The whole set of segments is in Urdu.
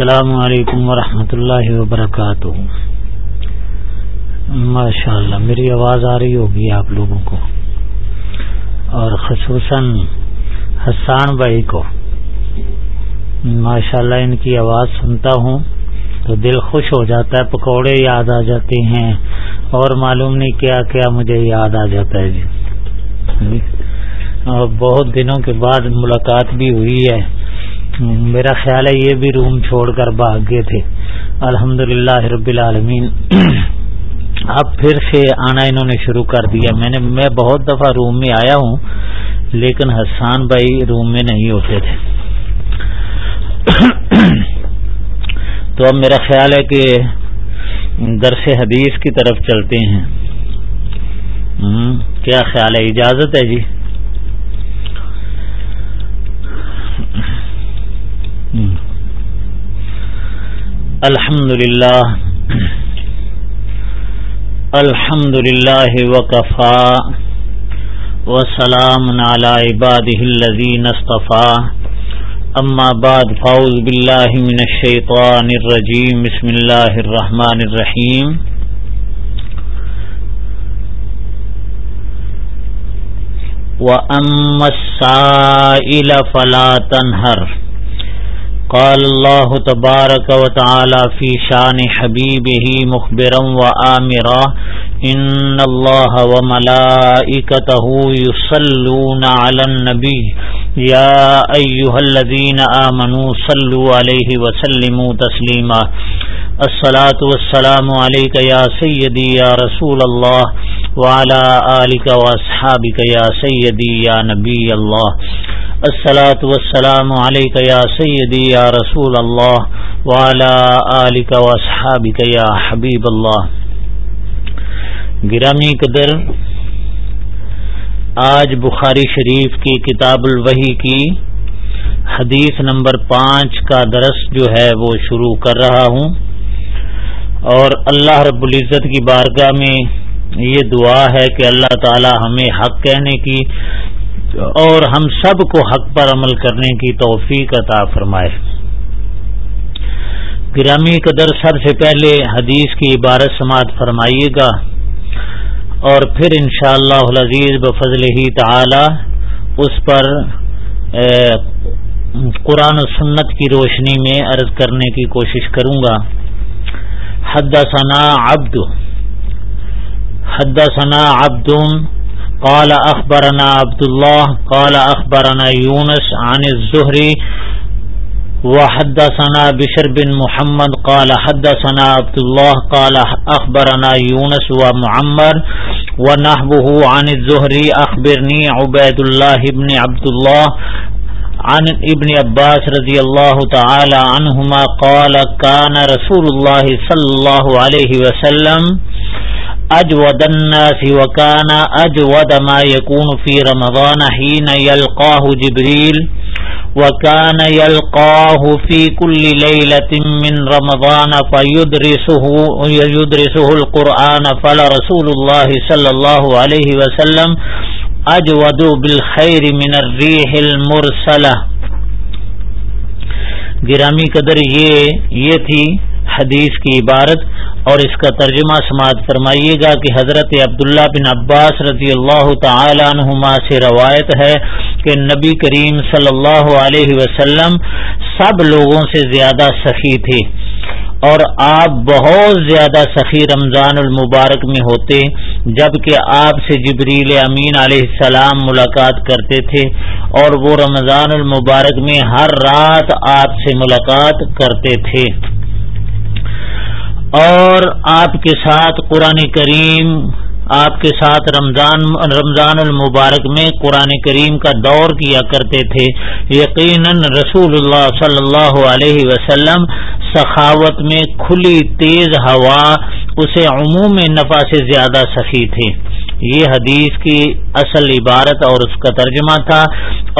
السلام علیکم ورحمۃ اللہ وبرکاتہ۔ ماشاء اللہ میری آواز آ رہی ہوگی آپ لوگوں کو۔ اور خصوصاً حسان بھائی کو۔ ماشاء اللہ ان کی آواز سنتا ہوں تو دل خوش ہو جاتا ہے، پکوڑے یاد آ جاتے ہیں۔ اور معلوم نہیں کیا کیا مجھے یاد آ جاتا ہے جی۔ اور بہت دنوں کے بعد ملاقات بھی ہوئی ہے۔ میرا خیال ہے یہ بھی روم چھوڑ کر بھاگ گئے تھے۔ الحمد رب العالمین۔ اب پھر سے آنا انہوں نے شروع کر دیا۔ میں نے میں بہت دفعہ روم میں آیا ہوں، لیکن حسان بھائی روم میں نہیں ہوتے تھے۔ تو اب میرا خیال ہے کہ درس حدیث کی طرف چلتے ہیں۔ کیا خیال ہے؟ اجازت ہے جی؟ الحمد للہ الحمد للہ وقفا وسلام على عباده الذين اصطفى اما بعد فاعوذ بالله من الشيطان الرجيم بسم الله الرحمن الرحيم واما السائل فلا تنهر قال الله تبارك وتعالى في شان حبيبه مخبرا وآمرا إن الله وملائكته يصلون على النبي يا أيها الذين آمنوا صلوا عليه وسلموا تسليما الصلاة والسلام عليك يا سيدي يا رسول الله وعلى آلك وأصحابك يا سيدي يا نبي الله السلاۃ والسلام علیک یا سیدی یا رسول اللہ وعلا آلک واصحابک یا حبیب اللہ گرامی قدر، آج بخاری شریف کی کتاب الوحی کی حدیث نمبر پانچ کا درس جو ہے وہ شروع کر رہا ہوں۔ اور اللہ رب العزت کی بارگاہ میں یہ دعا ہے کہ اللہ تعالی ہمیں حق کہنے کی اور ہم سب کو حق پر عمل کرنے کی توفیق عطا فرمائے۔ گرامی قدر، سب سے پہلے حدیث کی عبارت سماعت فرمائیے گا۔ اور پھر انشاءاللہ اللہ عزیز بفضل ہی تعالی اس پر قرآن و سنت کی روشنی میں عرض کرنے کی کوشش کروں گا۔ حد ثنا عبد حد ثنا قال اخبرنا عبد الله قال اخبرنا يونس عن الزهري وحدثنا بشر بن محمد، قال حدثنا عبد الله قال اخبرنا يونس ومعمر ونحبه عن الزهري اخبرني عبيد الله بن عبد الله عن ابن عباس رضي الله تعالى عنهما قال كان رسول الله صلى الله عليه وسلم اجود الناس وكان اجود ما يكون في رمضان حين يلقاه جبريل وكان يلقاه في كل ليلة من رمضان فيدرسه يدرسه القرآن فلرسول الله صلى الله عليه وسلم اجود بالخير من الريح المرسلة. گرامی قدر یہ یہ تھی حدیث کی عبارت اور اس کا ترجمہ سماعت فرمائیے گا کہ حضرت عبداللہ بن عباس رضی اللہ تعالی عنہما سے روایت ہے کہ نبی کریم صلی اللہ علیہ وسلم سب لوگوں سے زیادہ سخی تھے اور آپ بہت زیادہ سخی رمضان المبارک میں ہوتے جبکہ آپ سے جبریل امین علیہ السلام ملاقات کرتے تھے اور وہ رمضان المبارک میں ہر رات آپ سے ملاقات کرتے تھے۔ اور آپ کے ساتھ قرآن کریم، آپ کے ساتھ رمضان رمضان المبارک میں قرآن کریم کا دور کیا کرتے تھے۔ یقیناً رسول اللہ صلی اللہ علیہ وسلم سخاوت میں کھلی تیز ہوا، اسے عموم نفع سے زیادہ سخی تھے یہ حدیث کی اصل عبارت اور اس کا ترجمہ تھا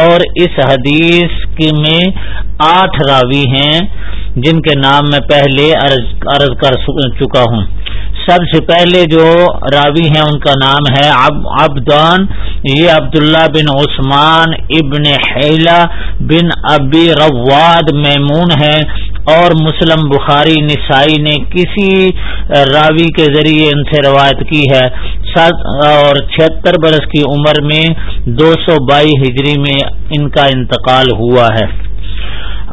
اور اس حدیث میں آٹھ راوی ہیں جن کے نام میں پہلے عرض کر چکا ہوں۔ سب سے پہلے جو راوی ہیں ان کا نام ہے عبدان، یہ عبداللہ بن عثمان ابن حیلہ بن ابی رواد میمون ہے اور مسلم بخاری نسائی نے کسی راوی کے ذریعے ان سے روایت کی ہے۔ اور چھہتر برس کی عمر میں دو سو بائی ہجری میں ان کا انتقال ہوا ہے۔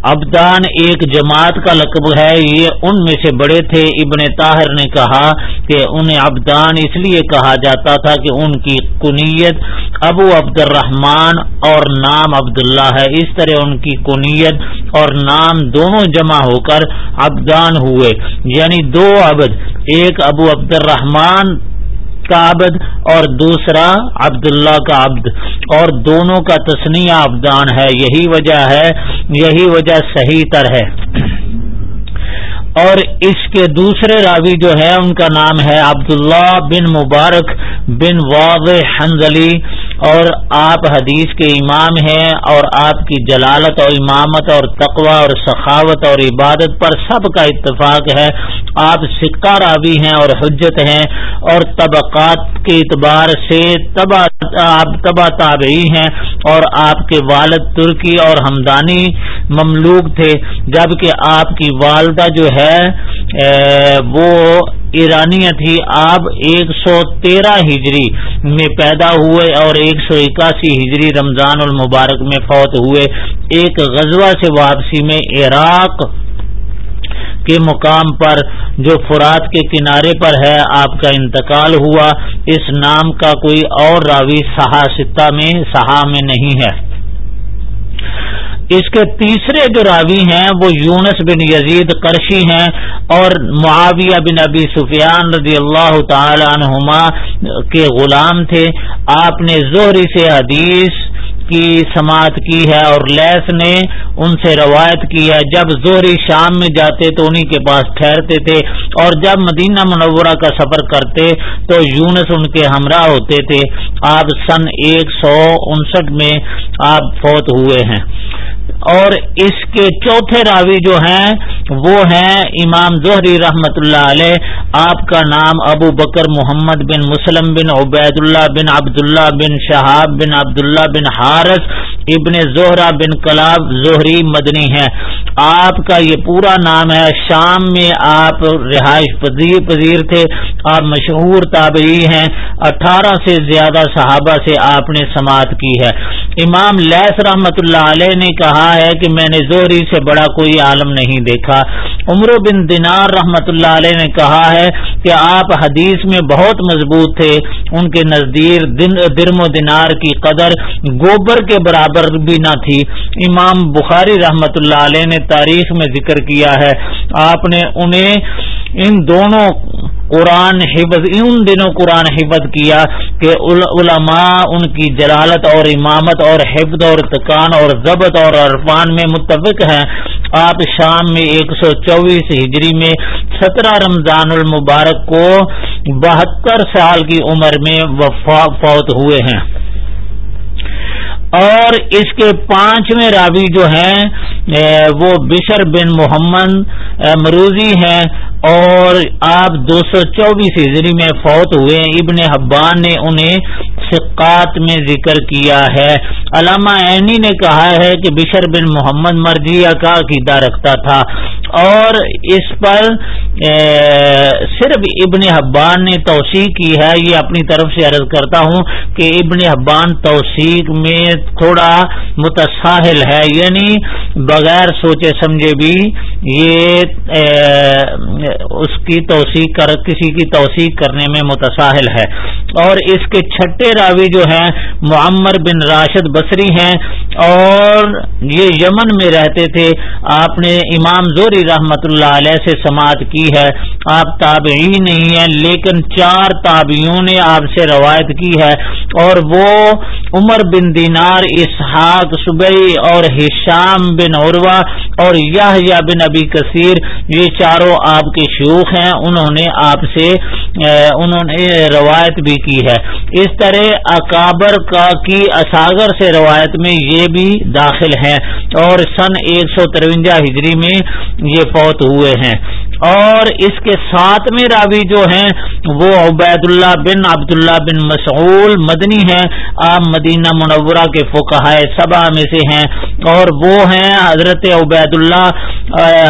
ابدان ایک جماعت کا لقب ہے۔ یہ ان میں سے بڑے تھے۔ ابن طاہر نے کہا کہ انہیں ابدان اس لیے کہا جاتا تھا کہ ان کی کنیت ابو عبد الرحمان اور نام عبداللہ ہے۔ اس طرح ان کی کنیت اور نام دونوں جمع ہو کر ابدان ہوئے۔ یعنی دو عبد، ایک ابو عبد الرحمان کا عبد اور دوسرا عبداللہ کا عبد اور دونوں کا تسنیہ ابدان ہے، یہی وجہ ہے، یہی وجہ صحیح تر ہے۔ اور اس کے دوسرے راوی جو ہے، ان کا نام ہے عبداللہ بن مبارک بن واضح حنزلی۔ اور آپ حدیث کے امام ہیں اور آپ کی جلالت اور امامت اور تقوی اور سخاوت اور عبادت پر سب کا اتفاق ہے۔ آپ سکہ راوی ہیں اور حجت ہیں اور طبقات کے اعتبار سے تبا آپ تبا تابعی ہیں۔ اور آپ کے والد ترکی اور ہمدانی مملوک تھے، جبکہ آپ کی والدہ جو ہے وہ ایرانیہ تھی۔ آپ ایک سو تیرہ ہجری میں پیدا ہوئے اور ایک سو اکاسی ہجری رمضان المبارک میں فوت ہوئے۔ ایک غزوہ سے واپسی میں عراق کے مقام پر جو فرات کے کنارے پر ہے، آپ کا انتقال ہوا۔ اس نام کا کوئی اور راوی سہا میں سہا میں نہیں ہے۔ اس کے تیسرے جو راوی ہیں وہ یونس بن یزید کرشی ہیں اور معاویہ بن ابی سفیان رضی اللہ تعالی عنہما کے غلام تھے۔ آپ نے زہری سے حدیث کی سماعت کی ہے اور لیس نے ان سے روایت کی ہے۔ جب زہری شام میں جاتے تو انہی کے پاس ٹھہرتے تھے اور جب مدینہ منورہ کا سفر کرتے تو یونس ان کے ہمراہ ہوتے تھے۔ آپ سن ایک سو انسٹھ میں آپ فوت ہوئے ہیں۔ اور اس کے چوتھے راوی جو ہیں، وہ ہیں امام زہری رحمت اللہ علیہ۔ آپ کا نام ابو بکر محمد بن مسلم بن عبید اللہ بن عبداللہ بن شہاب بن عبداللہ بن حارث ابن زہرا بن کلاب زہری مدنی ہے آپ کا یہ پورا نام ہے۔ شام میں آپ رہائش پذیر پذیر تھے آپ مشہور تابعی ہیں۔ اٹھارہ سے زیادہ صحابہ سے آپ نے سماعت کی ہے۔ امام لیس رحمت اللہ علیہ نے کہا ہے کہ میں نے زہری سے بڑا کوئی عالم نہیں دیکھا۔ عمر بن دینار رحمت اللہ علیہ نے کہا ہے کہ آپ حدیث میں بہت مضبوط تھے۔ ان کے نزدیک درم و دینار کی قدر گوبر کے برابر بھی نہ تھی۔ امام بخاری رحمت اللہ علیہ نے تاریخ میں ذکر کیا ہے۔ آپ نے انہیں ان دونوں قرآن حفظ، ان دنوں قرآن حفظ کیا کہ علماء ان کی جلالت اور امامت اور حفظ اور تکان اور ضبط اور عرفان میں متفق ہیں۔ آپ شام میں ایک سو چوبیس ہجری میں سترہ رمضان المبارک کو بہتر سال کی عمر میں فوت ہوئے ہیں۔ اور اس کے پانچویں راوی جو ہیں وہ بشر بن محمد مروزی ہیں اور آپ دو سو چوبیس ہجری میں فوت ہوئے ابن حبان نے انہیں سکات میں ذکر کیا ہے۔ علامہ عینی نے کہا ہے کہ بشر بن محمد مرجیہ کا عقیدہ رکھتا تھا۔ اور اس پر صرف ابن حبان نے توسیع کی ہے۔ یہ اپنی طرف سے عرض کرتا ہوں کہ ابن حبان توثیق میں تھوڑا متساہل ہے یعنی بغیر سوچے سمجھے بھی یہ اس کی توثیق کر، کسی کی توثیق کرنے میں متساہل ہے۔ اور اس کے چھٹے راوی جو ہیں، معمر بن راشد بصری ہیں۔ اور یہ یمن میں رہتے تھے۔ آپ نے امام زوری رحمت اللہ علیہ سے سماعت کی ہے۔ آپ تابعی نہیں ہیں، لیکن چار تابعیوں نے آپ سے روایت کی ہے۔ اور وہ عمر بن دینار، اسحاق صبئی اور ہشام بن عروا اور یا بن ابی کثیر، یہ چاروں آپ کے شیوخ ہیں، انہوں نے آپ سے انہوں نے روایت بھی کی ہے۔ اس طرح اکابر کا کی اساگر سے روایت میں یہ بھی داخل ہیں اور سن ایک سو ترونجا ہجری میں یہ فوت ہوئے ہیں۔ اور اس کے ساتھ میں راوی جو ہیں، وہ عبید اللہ بن عبداللہ بن مسعول مدنی ہیں۔ آپ مدینہ منورہ کے فقہ صبا میں سے ہیں۔ اور وہ ہیں حضرت عبید اللہ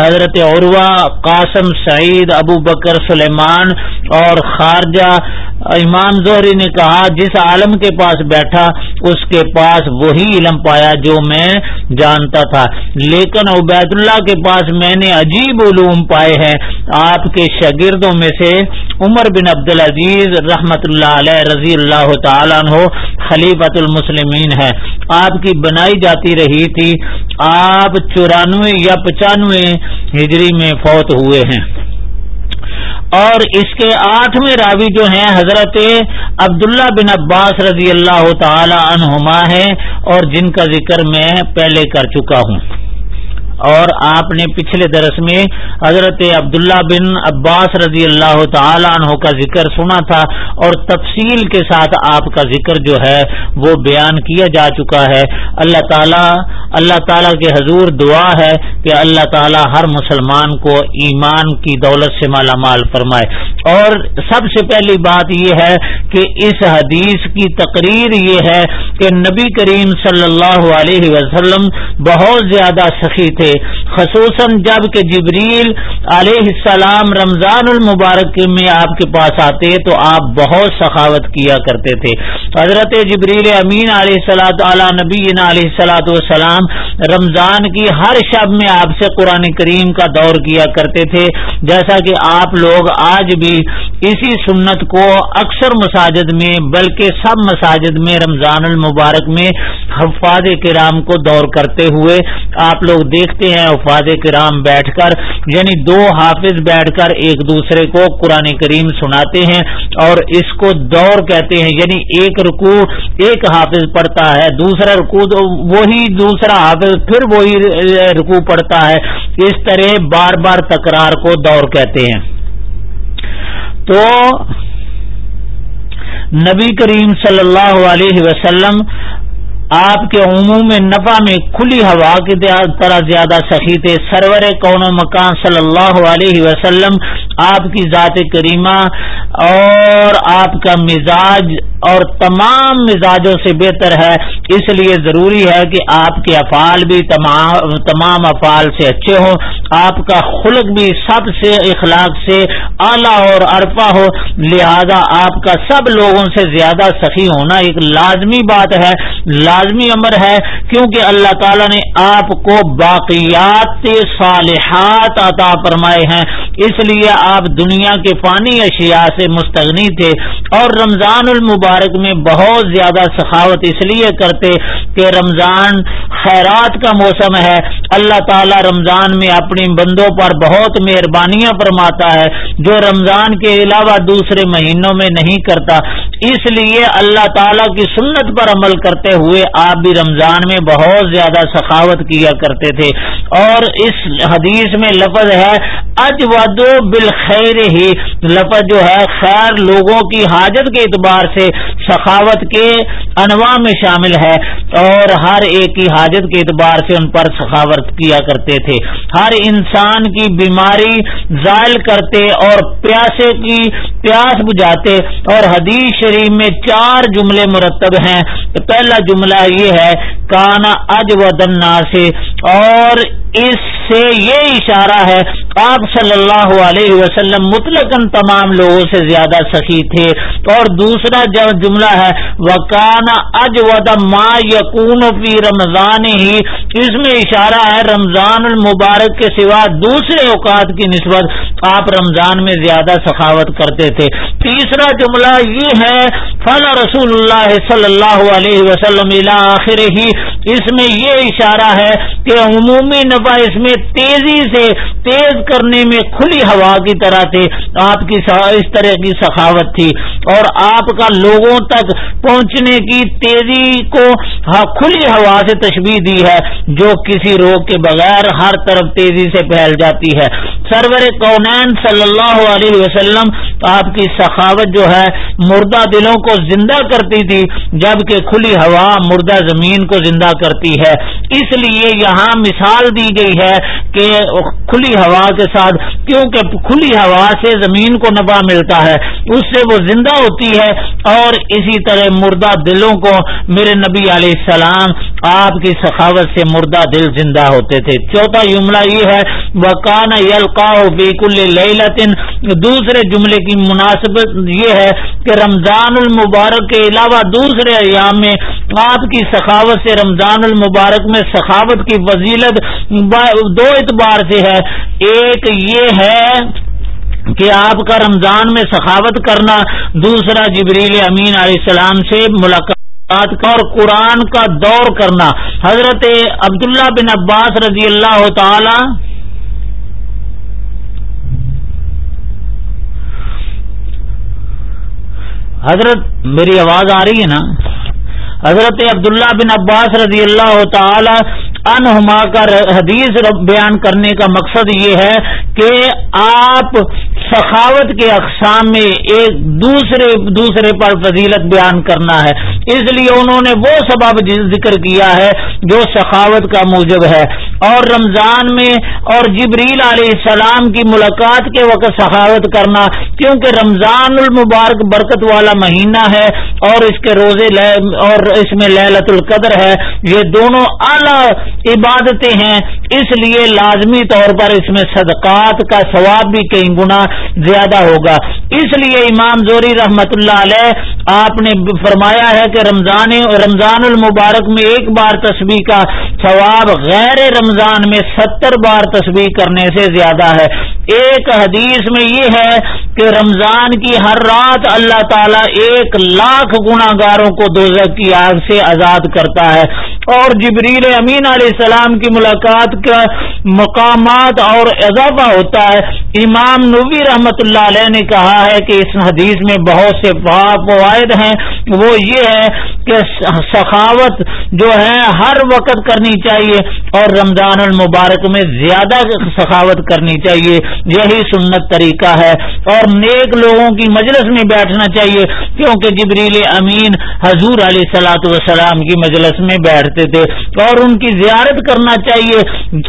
حضرت عروا قاسم، سعید، ابو بکر، سلیمان اور خارجہ۔ امام زہری نے کہا، جس عالم کے پاس بیٹھا، اس کے پاس وہی علم پایا جو میں جانتا تھا۔ لیکن عبید اللہ کے پاس میں نے عجیب علوم پائے ہیں۔ آپ کے شاگردوں میں سے عمر بن عبد العزیز رحمت اللہ علیہ رضی اللہ تعالیٰ عنہ خلیفت المسلمین ہے آپ کی بنائی جاتی رہی تھی۔ آپ چورانوے یا پچانوے ہجری میں فوت ہوئے ہیں۔ اور اس کے آٹھویں راوی جو ہیں، حضرت عبداللہ بن عباس رضی اللہ تعالی عنہما ہے اور جن کا ذکر میں پہلے کر چکا ہوں۔ اور آپ نے پچھلے درس میں حضرت عبداللہ بن عباس رضی اللہ تعالی عنہ کا ذکر سنا تھا اور تفصیل کے ساتھ آپ کا ذکر جو ہے وہ بیان کیا جا چکا ہے۔ اللہ تعالیٰ اللہ تعالیٰ کے حضور دعا ہے کہ اللہ تعالیٰ ہر مسلمان کو ایمان کی دولت سے مالا مال فرمائے۔ اور سب سے پہلی بات یہ ہے کہ اس حدیث کی تقریر یہ ہے کہ نبی کریم صلی اللہ علیہ وسلم بہت زیادہ سخی تھے۔ تھے خصوصاً جبکہ جبریل علیہ السلام رمضان المبارک میں آپ کے پاس آتے تو آپ بہت سخاوت کیا کرتے تھے۔ حضرت جبریل امین علیہ السلاۃ علیہ نبی علیہ السلاۃ والسلام رمضان کی ہر شب میں آپ سے قرآن کریم کا دور کیا کرتے تھے۔ جیسا کہ آپ لوگ آج بھی اسی سنت کو اکثر مساجد میں، بلکہ سب مساجد میں رمضان المبارک میں حفاظ کرام کو دور کرتے ہوئے آپ لوگ دیکھ دیکھتے ہیں افاد کرام بیٹھ کر یعنی دو حافظ بیٹھ کر ایک دوسرے کو قرآن کریم سناتے ہیں اور اس کو دور کہتے ہیں یعنی ایک رکو ایک حافظ پڑھتا ہے، دوسرا رکو وہی دوسرا حافظ پھر وہی رکو پڑھتا ہے۔ اس طرح بار بار تکرار کو دور کہتے ہیں۔ تو نبی کریم صلی اللہ علیہ وسلم آپ کے عموم نفع میں کھلی ہوا کی طرح زیادہ سخی تھے سرور کون و مکان صلی اللہ علیہ وسلم، آپ کی ذات کریمہ اور آپ کا مزاج اور تمام مزاجوں سے بہتر ہے۔ اس لیے ضروری ہے کہ آپ کے افعال بھی تمام تمام افعال سے اچھے ہوں۔ آپ کا خلق بھی سب سے اخلاق سے اعلیٰ اور عرفہ ہو۔ لہذا آپ کا سب لوگوں سے زیادہ سخی ہونا ایک لازمی بات ہے۔ لازمی امر ہے کیونکہ اللہ تعالیٰ نے آپ کو باقیات صالحات عطا فرمائے ہیں۔ اس لیے آپ دنیا کے فانی اشیاء سے مستغنی تھے اور رمضان المبارک میں بہت زیادہ سخاوت اس لیے کرتے کہ رمضان خیرات کا موسم ہے۔ اللہ تعالی رمضان میں اپنی بندوں پر بہت مہربانیاں فرماتا ہے، جو رمضان کے علاوہ دوسرے مہینوں میں نہیں کرتا۔ اس لیے اللہ تعالی کی سنت پر عمل کرتے ہوئے، آپ بھی رمضان میں بہت زیادہ سخاوت کیا کرتے تھے۔ اور اس حدیث میں لفظ ہے اج ودو بالخیر ہی۔ لفظ جو ہے، خیر لوگوں کی حاجت کے اعتبار سے سخاوت کے انواع میں شامل ہے۔ اور ہر ایک کی حاجت کے اعتبار سے ان پر سخاوت کیا کرتے تھے۔ ہر انسان کی بیماری زائل کرتے اور پیاسے کی پیاس بجھاتے۔ اور حدیث شریف میں چار جملے مرتب ہیں۔ پہلا جملہ یہ ہے، کانا اج و سے اور اس سے یہ اشارہ ہے، آپ صلی اللہ علیہ وسلم مطلق تمام لوگوں سے زیادہ سخی تھے۔ اور دوسرا جملہ ہے وکان اج ما یقون فی رمضان ہی۔ اس میں اشارہ ہے، رمضان المبارک کے سوا دوسرے اوقات کی نسبت آپ رمضان میں زیادہ سخاوت کرتے تھے۔ تیسرا جملہ یہ ہے، فلا رسول اللہ صلی اللہ علیہ وسلم آخر ہی اس میں یہ اشارہ ہے کہ عمومی نفع اس میں تیزی سے تیز کرنے میں کھلی ہوا کی طرح سے آپ کی اس طرح کی سخاوت تھی۔ اور آپ کا لوگوں تک پہنچنے کی تیزی کو کھلی ہوا سے تشبیح دی ہے، جو کسی روگ کے بغیر ہر طرف تیزی سے پھیل جاتی ہے۔ سرور کونین صلی اللہ علیہ وسلم، آپ کی سخاوت جو ہے، مردہ دلوں کو زندہ کرتی تھی، جبکہ کھلی ہوا مردہ زمین کو زندہ کرتی ہے۔ اس لیے یہاں مثال دی گئی ہے کہ کھلی ہوا کے ساتھ، کیونکہ کھلی ہوا سے زمین کو نفع ملتا ہے، اس سے وہ زندہ ہوتی ہے۔ اور اسی طرح مردہ دلوں کو میرے نبی علیہ السلام آپ کی سخاوت سے مردہ دل زندہ ہوتے تھے۔ چوتھا جملہ یہ ہے وکان یلقا بیک الطن دوسرے جملے کی مناسبت یہ ہے کہ رمضان المبارک کے علاوہ دوسرے ایام میں آپ کی سخاوت سے، رمضان المبارک میں سخاوت کی وزیلت دو اعتبار سے ہے۔ ایک یہ ہے کہ آپ کا رمضان میں سخاوت کرنا، دوسرا جبریل امین علیہ السلام سے ملاقات اور قرآن کا دور کرنا۔ حضرت عبداللہ بن عباس رضی اللہ تعالی حضرت، میری آواز آ رہی ہے نا؟ حضرت عبداللہ بن عباس رضی اللہ تعالی انہما کا حدیث بیان کرنے کا مقصد یہ ہے کہ آپ سخاوت کے اقسام میں ایک دوسرے دوسرے پر فضیلت بیان کرنا ہے۔ اس لیے انہوں نے وہ سبب ذکر کیا ہے جو سخاوت کا موجب ہے۔ اور رمضان میں اور جبریل علیہ السلام کی ملاقات کے وقت سخاوت کرنا، کیونکہ رمضان المبارک برکت والا مہینہ ہے اور اس کے روزے اور اس میں للت القدر ہے، یہ دونوں اعلی عبادتیں ہیں، اس لیے لازمی طور پر اس میں صدقات کا ثواب بھی کئی گنا زیادہ ہوگا۔ اس لیے امام زوری رحمت اللہ علیہ، آپ نے فرمایا ہے کہ رمضان رمضان المبارک میں ایک بار تصویر کا ثواب غیر رمضان میں ستر بار تصویر کرنے سے زیادہ ہے۔ ایک حدیث میں یہ ہے کہ رمضان کی ہر رات اللہ تعالیٰ ایک لاکھ گناگاروں کو دوزک کی آگ سے آزاد کرتا ہے۔ اور جبریل امین علیہ السلام کی ملاقات کا مقامات اور اضافہ ہوتا ہے۔ امام نبی رحمت اللہ علیہ نے کہا ہے کہ اس حدیث میں بہت سے فوائد ہیں۔ وہ یہ ہے کہ سخاوت جو ہے ہر وقت کرنی چاہیے اور رمضان المبارک میں زیادہ سخاوت کرنی چاہیے۔ یہی سنت طریقہ ہے۔ اور نیک لوگوں کی مجلس میں بیٹھنا چاہیے، کیونکہ جبریل امین حضور علیہ سلاۃ وسلام کی مجلس میں بیٹھتے تھے اور ان کی زیارت کرنا چاہیے،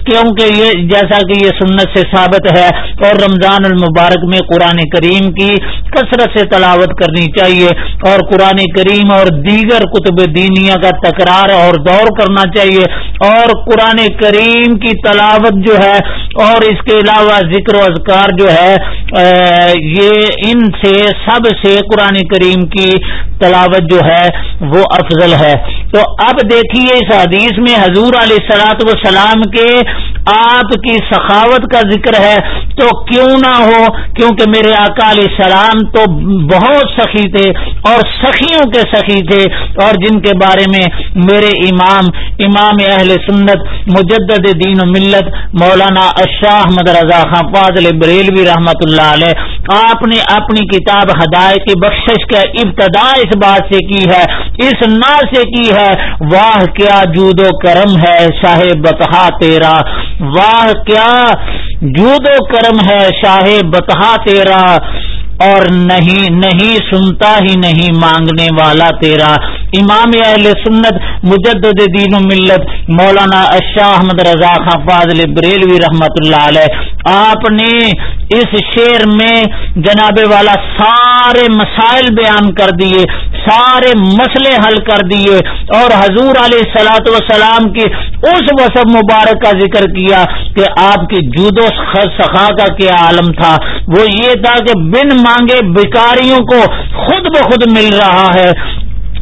کیونکہ یہ جیسا کہ یہ سنت سے ثابت ہے اور رمضان المبارک میں قرآن کریم کی کثرت سے تلاوت کرنی چاہیے اور قرآن کریم اور دیگر کتب دینیا کا تکرار اور دور کرنا چاہیے اور قرآن کریم کی تلاوت جو ہے اور اس کے علاوہ ذکر و اذکار جو ہے یہ ان سے، سب سے قرآن کریم کی تلاوت جو ہے وہ افضل ہے۔ تو اب دیکھیے اس حدیث میں حضور علیہ سلاط وسلام کے آپ کی سخاوت کا ذکر ہے تو کیوں نہ ہو؟ کیونکہ میرے آقا علیہ السلام تو بہت سخی تھے اور سخیوں کے سخی تھے اور جن کے بارے میں میرے امام امام اہل سنت، مجدد دین و ملت، مولانا اشاہ احمد رضا خان فاضل بریلوی رحمت اللہ علیہ، آپ نے اپنی کتاب ہدایت کی بخشش کا ابتدا اس بات سے کی ہے۔ اس نا سے کی ہے۔ واہ، کیا جود و کرم ہے شاہ بتہا تیرا۔ واہ، کیا جود و کرم ہے شاہ بتہا تیرا۔ اور نہیں نہیں، سنتا ہی نہیں مانگنے والا تیرا۔ امام اہل سنت، مجدد دین و ملت، مولانا اشاہ احمد رضا خان فاضل بریلوی رحمت اللہ علیہ۔ آپ نے اس شعر میں جناب والا سارے مسائل بیان کر دیے، سارے مسئلے حل کر دیے اور حضور علیہ سلاۃ وسلام کی اس وسب مبارک کا ذکر کیا کہ آپ کی جود و سخا کا کیا عالم تھا۔ وہ یہ تھا کہ بن مانگے بیکاریوں کو خود بخود مل رہا ہے۔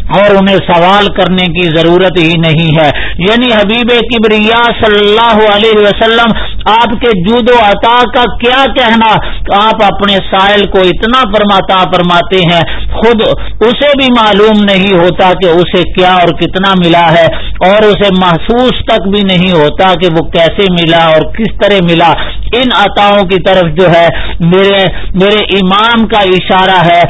اور انہیں سوال کرنے کی ضرورت ہی نہیں ہے۔ یعنی حبیب کبریا صلی اللہ علیہ وسلم، آپ کے جود و عطا کا کیا کہنا؟ آپ اپنے سائل کو اتنا فرماتا فرماتے ہیں، خود اسے بھی معلوم نہیں ہوتا کہ اسے کیا اور کتنا ملا ہے، اور اسے محسوس تک بھی نہیں ہوتا کہ وہ کیسے ملا اور کس طرح ملا۔ ان عطاؤں کی طرف جو ہے میرے میرے امام کا اشارہ ہے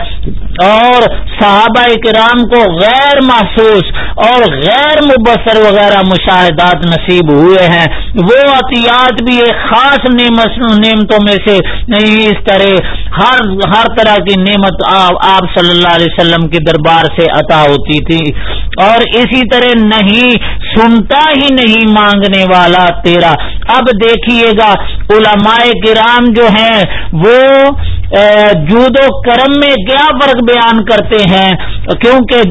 اور صحابہ کرام کو غیر محسوس اور غیر مبصر وغیرہ مشاہدات نصیب ہوئے ہیں۔ وہ عطیات بھی ایک خاص نعمتوں میں سے نہیں، اس طرح ہر ہر طرح کی نعمت آپ صلی اللہ علیہ وسلم کے دربار سے عطا ہوتی تھی۔ اور اسی طرح نہیں، سنتا ہی نہیں مانگنے والا تیرا اب دیکھیے گا، علماء کرام جو ہیں، وہ جود و کرم میں کیا فرق بیان کرتے ہیں؟ کیونکہ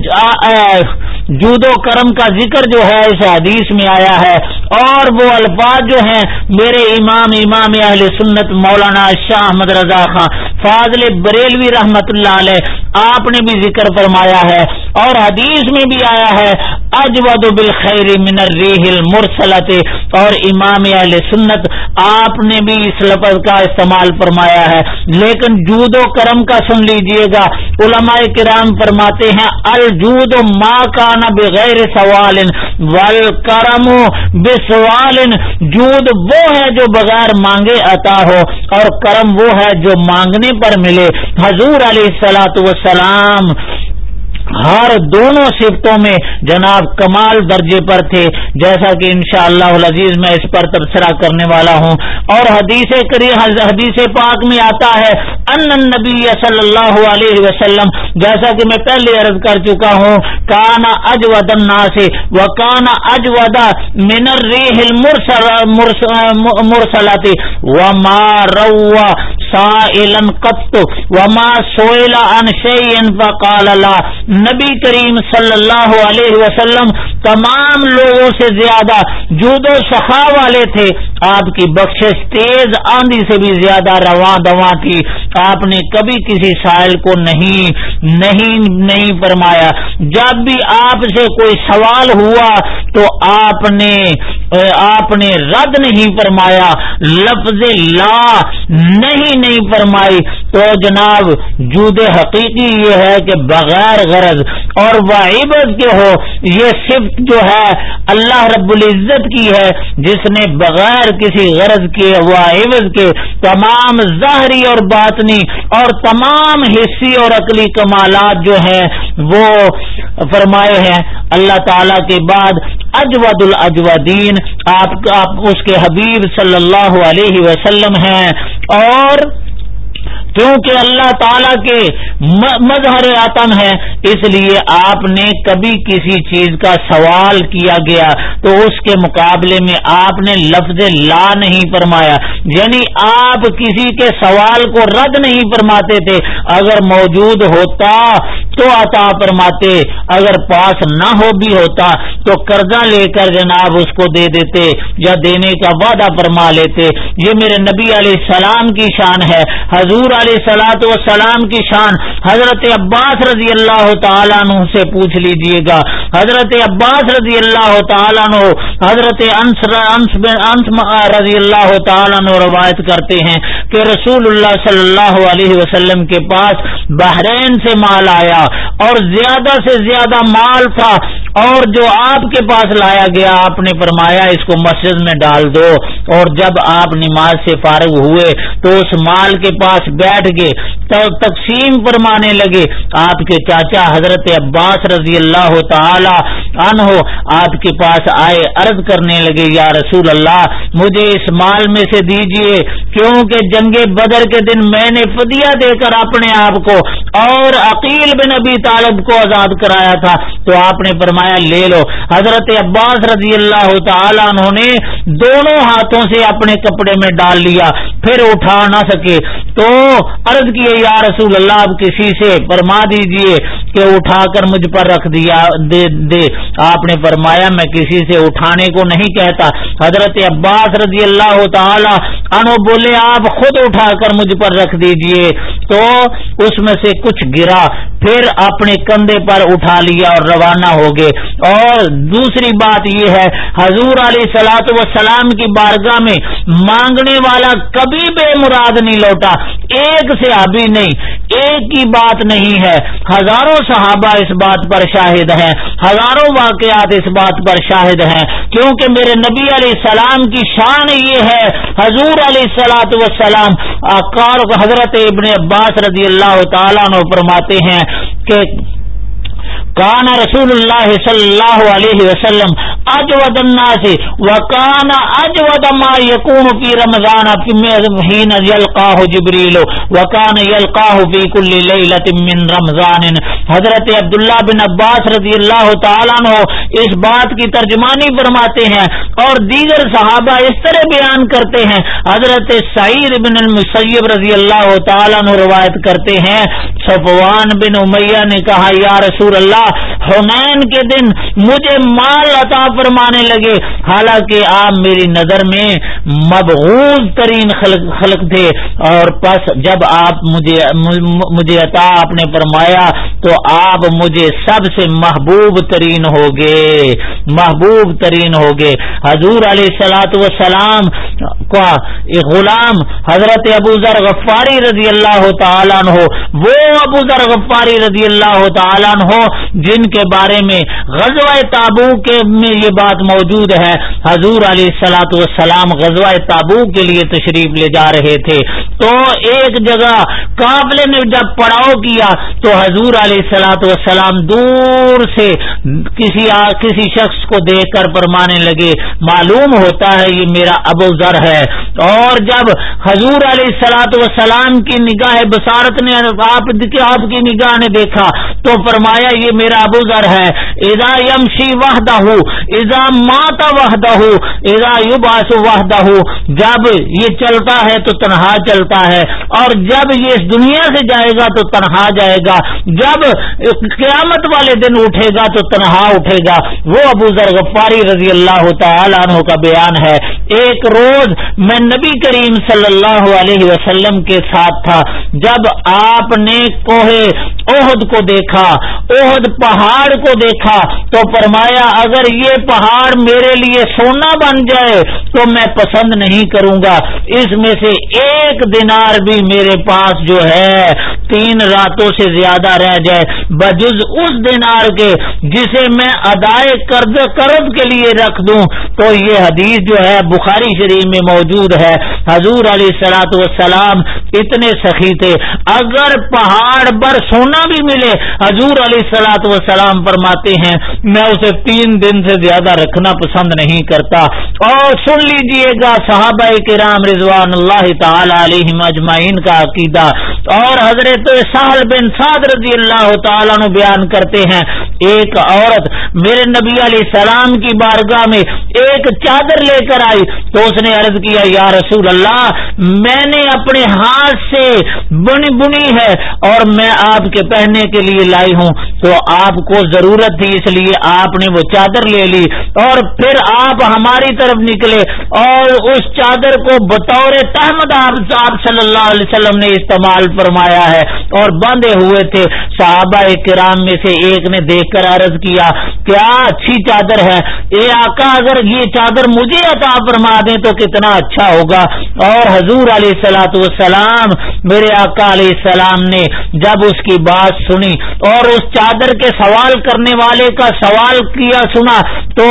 جود و کرم کا ذکر جو ہے، اس حدیث میں آیا ہے۔ اور وہ الفاظ جو ہیں میرے امام امام اہل سنت مولانا شاہ احمد رضا خان فاضل بریلوی رحمت اللہ علیہ، آپ نے بھی ذکر فرمایا ہے اور حدیث میں بھی آیا ہے، اجود بالخیر من الریح المرسلت اور امام اہل سنت آپ نے بھی اس لفظ کا استعمال فرمایا ہے۔ لیکن جود و کرم کا سن لیجیے گا، علماء کرام فرماتے ہیں، الجود ما کان بغیر سوال ول کرم بے سوال جود وہ ہے جو بغیر مانگے عطا ہو اور کرم وہ ہے جو مانگنے پر ملے۔ حضور علیہ السلاۃ وسلام ہر دونوں صفتوں میں جناب کمال درجے پر تھے، جیسا کہ انشاءاللہ اللہ عزیز میں اس پر تبصرہ کرنے والا ہوں۔ اور حدیث حدیث پاک میں آتا ہے، ان نبی صلی اللہ علیہ وسلم، جیسا کہ میں پہلے عرض کر چکا ہوں، کانا اج ودنا سے وہ کانا اج ودا منر ریل مرسلاتے وما روا سا قط وما سوئلہ ان شیئن فقال اللہ نبی کریم صلی اللہ علیہ وسلم تمام لوگوں سے زیادہ جود و سخا والے تھے۔ آپ کی بخشش تیز آندھی سے بھی زیادہ رواں دواں تھی۔ آپ نے کبھی کسی سائل کو نہیں نہیں نہیں فرمایا۔ جب بھی آپ سے کوئی سوال ہوا تو آپ نے آپ نے رد نہیں فرمایا، لفظ لا نہیں نہیں فرمائی۔ تو جناب، جود حقیقی یہ ہے کہ بغیر غرض اور واحبت کے ہو، یہ صفت جو ہے اللہ رب العزت کی ہے، جس نے بغیر کسی غرض کے واحبت کے تمام ظاہری اور باطنی اور تمام حصی اور عقلی کمالات جو ہیں، وہ فرمائے ہیں۔ اللہ تعالی کے بعد اجود الاجودین آپ اس کے حبیب صلی اللہ علیہ وسلم ہیں۔ اور کیونکہ اللہ تعالی کے مظہر عطن ہے، اس لیے آپ نے کبھی کسی چیز کا سوال کیا گیا تو اس کے مقابلے میں آپ نے لفظ لا نہیں فرمایا۔ یعنی آپ کسی کے سوال کو رد نہیں فرماتے تھے۔ اگر موجود ہوتا تو عطا فرماتے، اگر پاس نہ ہو بھی ہوتا تو قرضہ لے کر جناب اس کو دے دیتے یا دینے کا وعدہ فرما لیتے۔ یہ میرے نبی علیہ السلام کی شان ہے۔ حضور علیہ سلاۃ وسلام کی شان حضرت عباس رضی اللہ تعالیٰ عنہ سے پوچھ لیجیے گا۔ حضرت عباس رضی اللہ تعالیٰ عنہ، حضرت انس انس رضی اللہ تعالیٰ عنہ روایت کرتے ہیں کہ رسول اللہ صلی اللہ علیہ وسلم کے پاس بحرین سے مال آیا اور زیادہ سے زیادہ مال تھا اور جو آپ کے پاس لایا گیا، آپ نے فرمایا اس کو مسجد میں ڈال دو اور جب آپ نماز سے فارغ ہوئے تو اس مال کے پاس بیٹھ بیٹھ گئے تو تقسیم فرمانے لگے، آپ کے چاچا حضرت عباس رضی اللہ تعالی عنہ آپ کے پاس آئے، عرض کرنے لگے، یا رسول اللہ، مجھے اس مال میں سے دیجیے، کیونکہ جنگ بدر کے دن میں نے فدیہ دے کر اپنے آپ کو اور عقیل بن ابی طالب کو آزاد کرایا تھا۔ تو آپ نے فرمایا، لے لو۔ حضرت عباس رضی اللہ تعالیٰ انہوں نے دونوں ہاتھوں سے اپنے کپڑے میں ڈال لیا، پھر اٹھا نہ سکے۔ تو عرض کیے، یا رسول اللہ اب کسی سے فرما دیجیے کہ اٹھا کر مجھ پر رکھ دیا، دے دے۔ آپ نے فرمایا، میں کسی سے اٹھانے کو نہیں کہتا۔ حضرت عباس رضی اللہ تعالی انو بولے، آپ خود اٹھا کر مجھ پر رکھ دیجیے۔ تو اس میں سے کچھ گرا، پھر اپنے کندھے پر اٹھا لیا اور روانہ ہو گئے۔ اور دوسری بات یہ ہے، حضور علیہ سلاۃ وسلام کی بارگاہ میں مانگنے والا کبھی بے مراد نہیں لوٹا۔ ایک سے ابھی نہیں، ایک کی بات نہیں ہے۔ ہزاروں صحابہ اس بات پر شاہد ہیں۔ ہزاروں واقعات اس بات پر شاہد ہیں۔ کیونکہ میرے نبی علیہ السلام کی شان یہ ہے، حضور علیہ سلاۃ وسلام اکار حضرت ابن عباس رضی اللہ تعالیٰ فرماتے ہیں کہ کان رسول اللہ صلی اللہ علیہ وسلم اجود الناس وکان اجود ما يكون في رمضان حين يلقاه جبريل وكان يلقاه في كل ليله من رمضان. حضرت عبداللہ بن عباس رضی اللہ تعالیٰ عنہ اس بات کی ترجمانی فرماتے ہیں اور دیگر صحابہ اس طرح بیان کرتے ہیں، حضرت سعید بن المسیب رضی اللہ تعالیٰ عنہ روایت کرتے ہیں، صفوان بن امیہ نے کہا، یا رسول اللہ حنین کے دن مجھے مال عطا فرمانے لگے۔ حالانکہ آپ میری نظر میں مبغوض ترین خلق خلق تھے اور پس جب آپ مجھے مجھے عطا آپ نے فرمایا تو آپ مجھے سب سے محبوب ترین ہوگے محبوب ترین ہوگے حضور علیہ سلاۃ وسلام کا غلام حضرت ابو ذر غفاری رضی اللہ تعالیٰ ہو وہ ابو ذر غفاری رضی اللہ تعالیٰ ہو جن کے بارے میں غزوہ تابو کے میں یہ بات موجود ہے۔ حضور علیہ سلاۃ وسلام غزوہ تابو کے لیے تشریف لے جا رہے تھے۔ تو ایک جگہ قابل نے جب پڑاؤ کیا، تو حضور علیہ علیہ سلاۃ وسلام دور سے کسی کسی شخص کو دیکھ کر پرمانے لگے، معلوم ہوتا ہے یہ میرا ابو ذر ہے۔ اور جب حضور علیہ سلاۃ وسلام کی نگاہ بسارت نے آپ آپ کی نگاہ نے دیکھا تو فرمایا، یہ میرا ابو ذر ہے۔ اذا یمشی وحدہ، اذا ماتا وحدہ، اذا یباس وحدہ۔ جب یہ چلتا ہے تو تنہا چلتا ہے، اور جب یہ اس دنیا سے جائے گا تو تنہا جائے گا۔ جب قیامت والے دن اٹھے گا تو تنہا اٹھے گا۔ وہ ابو ذر غفاری رضی اللہ تعالیٰ عنہ کا بیان ہے۔ ایک روز میں نبی کریم صلی اللہ علیہ وسلم کے ساتھ تھا۔ جب آپ نے کوہ عہد کو دیکھا، عہد پہاڑ کو دیکھا، تو فرمایا، اگر یہ پہاڑ میرے لیے سونا بن جائے تو میں پسند نہیں کروں گا۔ اس میں سے ایک دینار بھی میرے پاس جو ہے، تین راتوں سے زیادہ رہ جائے۔ بجز اس دینار کے جسے میں ادائے قرض قرض کے لیے رکھ دوں۔ تو یہ حدیث جو ہے بخاری شریف میں موجود ہے۔ حضور علیہ سلاۃ والسلام اتنے سخی تھے۔ اگر پہاڑ پر سونا بھی ملے، حضور علیہ سلاۃ والسلام فرماتے ہیں، میں اسے تین دن سے زیادہ رکھنا پسند نہیں کرتا۔ اور سن لیجیے گا صحابہ کرام رضوان اللہ تعالی علیہ مجمعین کا عقیدہ۔ اور حضرت سہل بن سعد رضی اللہ تعالیٰ بیان کرتے ہیں ایک عورت میرے نبی علیہ السلام کی بارگاہ میں ایک چادر لے کر آئی تو اس نے عرض کیا، یا رسول اللہ، میں نے اپنے ہاتھ سے بنی بنی ہے اور میں آپ کے پہننے کے لیے لائی ہوں۔ تو آپ کو ضرورت تھی، اس لیے آپ نے وہ چادر لے لی اور پھر آپ ہماری طرف نکلے اور اس چادر کو بطور تحمد آپ صلی اللہ علیہ وسلم نے استعمال فرمایا ہے اور بندے ہوئے تھے۔ صحابہ کرام میں سے ایک نے دیکھ کر عرض کیا کیا اچھی چادر ہے؟ اے آقا، اگر یہ چادر مجھے عطا فرما دیں تو کتنا اچھا ہوگا۔ اور حضور علیہ سلاۃ والسلام، میرے آقا علیہ السلام نے جب اس کی بات سنی اور اس چادر کے سوال کرنے والے کا سوال کیا، سنا تو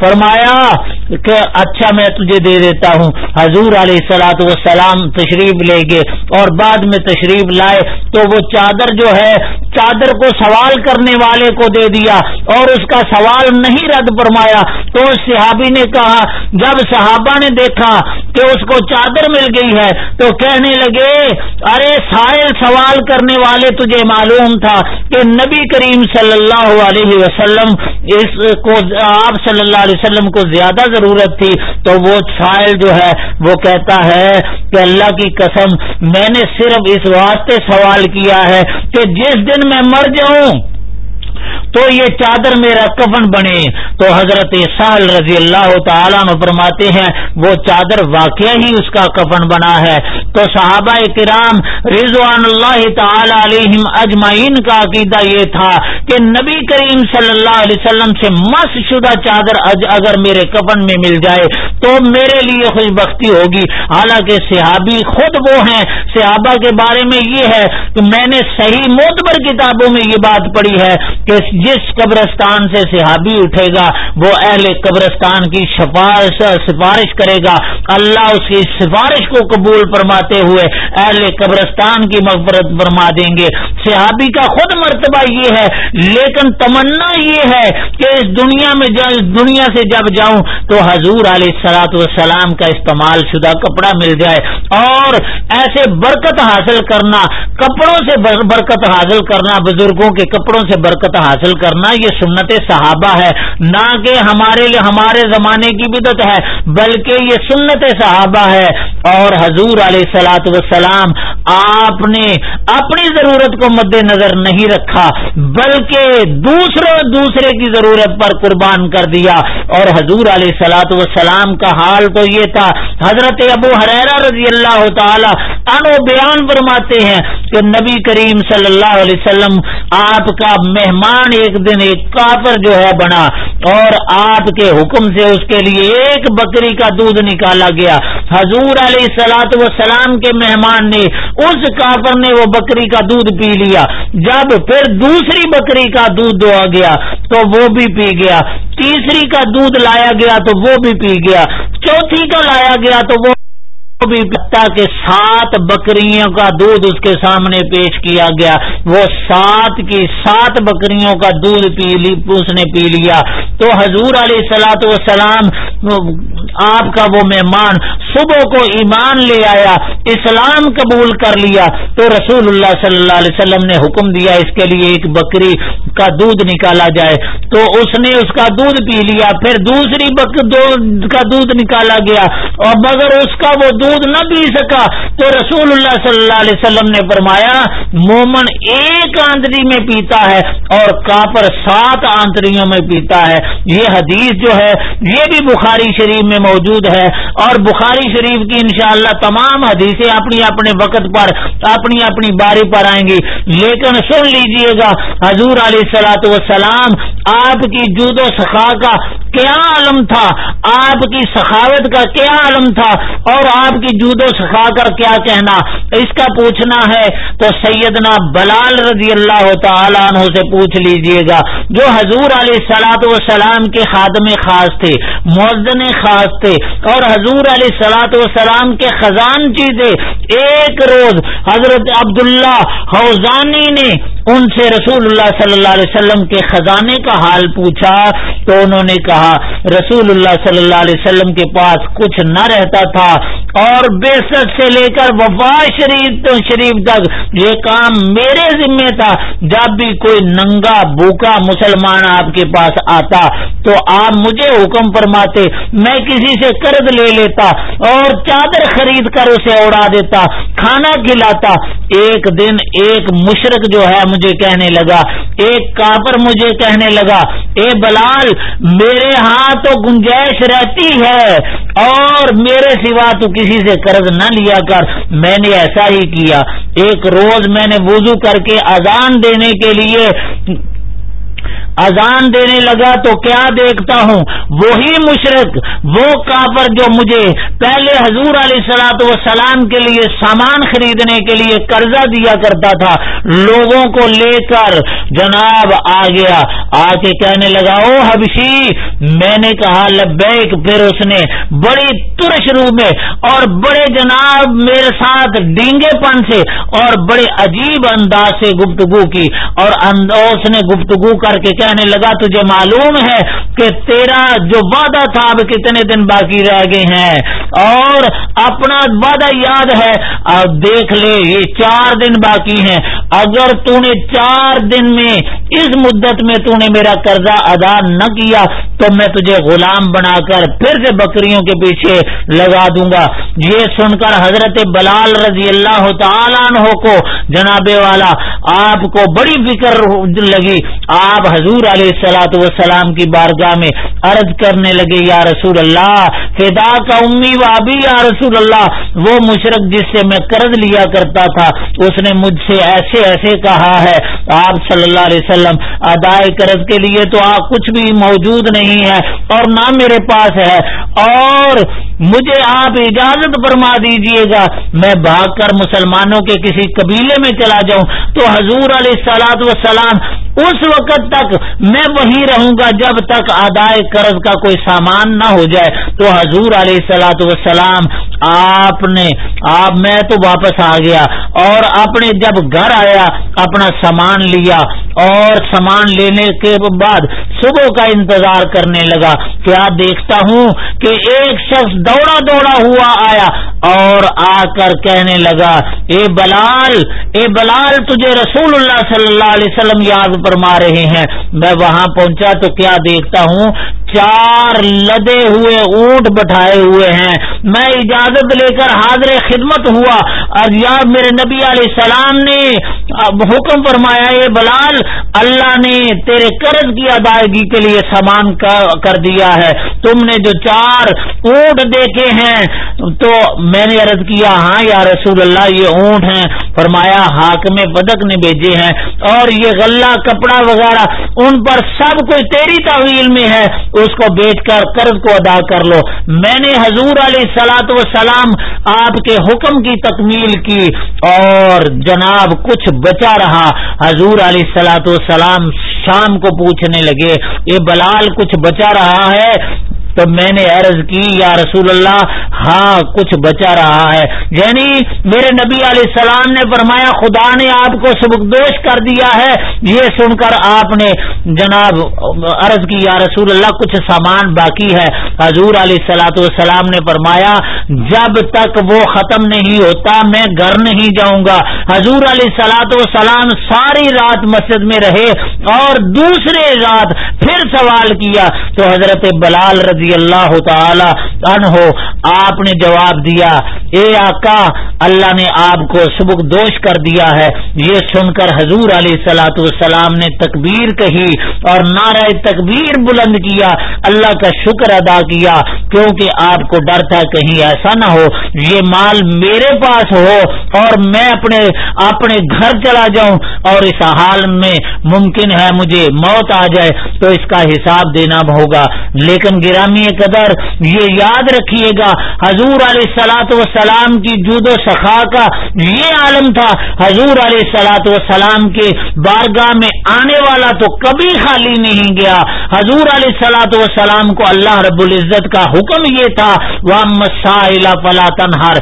فرمایا کہ اچھا میں تجھے دے دیتا ہوں۔ حضور علیہ سلاۃ والسلام تشریف لے گئے اور بعد میں تشریف لائے تو وہ چادر جو ہے، چادر کو سوال کرنے والے کو دے دیا اور اس کا سوال نہیں رد فرمایا تو صحابی نے کہا، جب صحابہ نے دیکھا کہ اس کو چادر مل گئی ہے تو کہنے لگے، ارے سائل، سوال کرنے والے تجھے معلوم تھا کہ نبی کریم صلی اللہ علیہ وسلم اس کو، آپ صلی اللہ علیہ وسلم کو زیادہ ضرورت تھی تو وہ سائل جو ہے، وہ کہتا ہے کہ اللہ کی قسم، میں نے صرف اس واسطے سوال کیا ہے کہ جس دن میں مر جاؤں تو یہ چادر میرا کفن بنے۔ تو حضرت سہل رضی اللہ تعالیٰ فرماتے ہیں، وہ چادر واقع ہی اس کا کفن بنا ہے۔ تو صحابہ کرام رضوان اللہ تعالی علیہم اجمعین کا عقیدہ یہ تھا کہ نبی کریم صلی اللہ علیہ وسلم سے مس شدہ چادر اگر میرے کفن میں مل جائے تو میرے لیے خوش بختی ہوگی۔ حالانکہ صحابی خود وہ ہیں۔ صحابہ کے بارے میں یہ ہے کہ میں نے صحیح موتبر کتابوں میں یہ بات پڑھی ہے کہ جس قبرستان سے صحابی اٹھے گا، وہ اہل قبرستان کی سفارش کرے گا۔ اللہ اس کی سفارش کو قبول فرماتا فرماتے ہوئے اہل قبرستان کی مغفرت فرما دیں گے۔ صحابی کا خود مرتبہ یہ ہے، لیکن تمنا یہ ہے کہ اس دنیا میں دنیا سے جب جاؤں تو حضور علیہ سلاط وسلام کا استعمال شدہ کپڑا مل جائے اور ایسے برکت حاصل کرنا، کپڑوں سے برکت حاصل کرنا، بزرگوں کے کپڑوں سے برکت حاصل کرنا، یہ سنت صحابہ ہے۔ نہ کہ ہمارے لیے، ہمارے زمانے کی بدت ہے، بلکہ یہ سنت صحابہ ہے۔ اور حضور علیہ سلاۃ وسلام آپ نے اپنی ضرورت کو مد نظر نہیں رکھا، بلکہ دوسرے دوسرے کی ضرورت پر قربان کر دیا۔ اور حضور علیہ سلاۃ وسلام کا حال تو یہ تھا۔ حضرت ابو حرا رضی اللہ تعالی انو بیان فرماتے ہیں کہ نبی کریم صلی اللہ علیہ وسلم آپ کا مہمان ایک دن ایک کافر جو ہے بنا اور آپ کے حکم سے اس کے لیے ایک بکری کا دودھ نکالا گیا۔ حضور علیہ سلاۃ وسلام کے مہمان نے اس کافر نے وہ بکری کا دودھ پی لیا۔ جب پھر دوسری بکری کا دودھ دعا گیا تو وہ بھی پی گیا۔ تیسری کا دودھ لایا گیا تو وہ بھی پی گیا۔ چوتھی کا لایا گیا تو وہ بھی پتا کے سات بکریوں کا دودھ اس کے سامنے پیش کیا گیا۔ وہ سات کی سات بکریوں کا دودھ پی لی، اس نے پی لیا۔ تو حضور علیہ سلاۃ وسلام آپ کا وہ مہمان صبح کو ایمان لے آیا، اسلام قبول کر لیا، تو رسول اللہ صلی اللہ علیہ وسلم نے حکم دیا اس کے لیے ایک بکری کا دودھ نکالا جائے۔ تو اس نے اس کا دودھ پی لیا، پھر دوسری بک دو کا دودھ نکالا گیا۔ اور مگر اس کا وہ دودھ نہ پی سکا، تو رسول اللہ صلی اللہ علیہ وسلم نے فرمایا، مومن ایک آندری میں پیتا ہے اور کاپر سات آنتریوں میں پیتا ہے۔ یہ حدیث جو ہے، یہ بھی بخاری شریف میں موجود ہے۔ اور بخاری شریف کی انشاءاللہ تمام حدیثیں اپنی اپنے وقت پر، اپنی اپنی باری پر آئیں گی۔ لیکن سن لیجیے گا، حضور علیہ سلاۃ وسلام آپ کی جود و سخا کا کیا عالم تھا؟ آپ کی سخاوت کا کیا عالم تھا؟ اور آپ کی جود و سخا کا کیا کہنا؟ اس کا پوچھنا ہے تو سیدنا بلال رضی اللہ تعالیٰ عنہ سے پوچھ لیجیے گا، جو حضور علیہ سلاۃ وسلام کے خادم خاص تھے، مؤذن خاص تھے، اور حضور علیہ سلاۃ وسلام کے خزان چیزیں ایک روز حضرت عبداللہ حوزانی نے ان سے رسول اللہ صلی اللہ علیہ وسلم کے خزانے کا حال پوچھا تو انہوں نے کہا، رسول اللہ صلی اللہ علیہ وسلم کے پاس کچھ نہ رہتا تھا اور بے سے لے کر وفا شریف تو شریف تک، یہ کام میرے ذمے تھا۔ جب بھی کوئی ننگا، بھوکا مسلمان آپ کے پاس آتا تو آپ مجھے حکم فرماتے، میں کسی سے قرض لے لیتا اور چادر خرید کر اسے اڑا دیتا، کھانا کھلاتا۔ ایک دن ایک مشرق جو ہے مجھے کہنے لگا، ایک کافر مجھے کہنے لگا، اے بلال، میرے ہاں تو گنجائش رہتی ہے اور میرے سوا تو کسی سے قرض نہ لیا کر۔ میں نے ایسا ہی کیا۔ ایک روز میں نے وضو کر کے اذان دینے کے لیے اذان دینے لگا تو کیا دیکھتا ہوں؟ وہی مشرق، وہ کافر جو مجھے پہلے حضور علیہ سلاۃ وسلام کے لیے سامان خریدنے کے لیے قرضہ دیا کرتا تھا، لوگوں کو لے کر جناب آ گیا۔ آ کے کہنے لگا، او حبشی، میں نے کہا، لبیک، پھر اس نے بڑی ترش روح میں اور بڑے جناب میرے ساتھ ڈینگے پن سے اور بڑے عجیب انداز سے گفتگو کی اور اس نے گفتگو کر کے کہنے لگا، تجھے معلوم ہے کہ تیرا جو وعدہ تھا اب کتنے دن باقی رہ گئے ہیں اور اپنا وعدہ یاد ہے، اب دیکھ لے، یہ چار دن باقی ہیں، اگر تو نے چار دن میں اس مدت میں تو نے میرا قرضہ ادا نہ کیا، تو میں تجھے غلام بنا کر پھر سے بکریوں کے پیچھے لگا دوں گا۔ یہ سن کر حضرت بلال رضی اللہ تعالیٰ عنہ کو جناب والا آپ کو بڑی فکر لگی۔ آپ حضور علیہ السلاۃ وسلام کی بارگاہ میں عرض کرنے لگے، یا رسول اللہ فدا کا امی وابی یا رسول اللہ، وہ مشرق جس سے میں قرض لیا کرتا تھا، اس نے مجھ سے ایسے ایسے کہا ہے۔ آپ صلی اللہ علیہ وسلم، ادائے قرض کے لیے تو آپ کچھ بھی موجود نہیں ہے اور نہ میرے پاس ہے اور مجھے آپ اجازت فرما دیجیے گا، میں بھاگ کر مسلمانوں کے کسی قبیلے میں چلا جاؤں۔ تو حضور علیہ سلاد وسلام اس وقت تک میں وہی رہوں گا، جب تک ادائے قرض کا کوئی سامان نہ ہو جائے۔ تو حضور علیہ السلاۃ وسلام آپ نے، آپ، میں تو واپس آ گیا اور اپنے جب گھر آیا، اپنا سامان لیا اور سامان لینے کے بعد صبح کا انتظار کرنے لگا۔ کیا دیکھتا ہوں کہ ایک شخص دوڑا دوڑا ہوا آیا اور آ کر کہنے لگا، اے بلال اے بلال، تجھے رسول اللہ صلی اللہ علیہ وسلم یاد فرما رہے ہیں۔ میں وہاں پہنچا تو کیا دیکھتا ہوں؟ چار لدے ہوئے اونٹ بٹھائے ہوئے ہیں۔ میں اجازت لے کر حاضر خدمت ہوا۔ اور یا میرے نبی علیہ السلام نے حکم فرمایا یہ بلال، اللہ نے تیرے قرض کی ادائیگی کے لیے سامان کر دیا ہے۔ تم نے جو چار اونٹ دیکھے ہیں، تو میں نے عرض کیا ہاں یا رسول اللہ، یہ اونٹ ہیں۔ فرمایا، حاکم بدک نے بھیجے ہیں۔ اور یہ غلہ کپڑا وغیرہ، ان پر سب کوئی تیری تعویل میں ہے۔ اس کو بیچ کر قرض کو ادا کر لو۔ میں نے حضور علیہ سلاۃ وسلام آپ کے حکم کی تکمیل کی، اور جناب، کچھ بچا رہا۔ حضور علیہ سلاۃ وسلام شام کو پوچھنے لگے یہ بلال، کچھ بچا رہا ہے؟ تو میں نے عرض کی، یا رسول اللہ ہاں کچھ بچا رہا ہے۔ یعنی میرے نبی علیہ السلام نے فرمایا، خدا نے آپ کو سبکدوش کر دیا ہے۔ یہ سن کر آپ نے جناب عرض کی، یا رسول اللہ، کچھ سامان باقی ہے۔ حضور علیہ السلاۃ والسلام نے فرمایا جب تک وہ ختم نہیں ہوتا، میں گھر نہیں جاؤں گا۔ حضور علیہ سلاۃ وسلام ساری رات مسجد میں رہے اور دوسرے رات پھر سوال کیا۔ تو حضرت بلال رضی رضی اللہ تعالی عنہ، آپ نے جواب دیا اے آقا، اللہ نے آپ کو سبک دوش کر دیا ہے۔ یہ سن کر حضور علیہ سلاۃ والسلام نے تکبیر کہی اور نعرہ تکبیر بلند کیا۔ اللہ کا شکر ادا کیا، کیونکہ آپ کو ڈر تھا کہیں ایسا نہ ہو۔ یہ مال میرے پاس ہو اور میں اپنے اپنے گھر چلا جاؤں اور اس حال میں ممکن ہے مجھے موت آ جائے تو اس کا حساب دینا ہوگا۔ لیکن گرامی قدر، یہ یاد رکھیے گا، حضور علیہ سلاۃ وسلام السلام کی جود و سخا کا یہ عالم تھا۔ حضور علیہ سلاۃ وسلام کے بارگاہ میں آنے والا تو کبھی خالی نہیں گیا۔ حضور علیہ سلاۃ وسلام کو اللہ رب العزت کا حکم یہ تھا مسائلہ پلا تنہر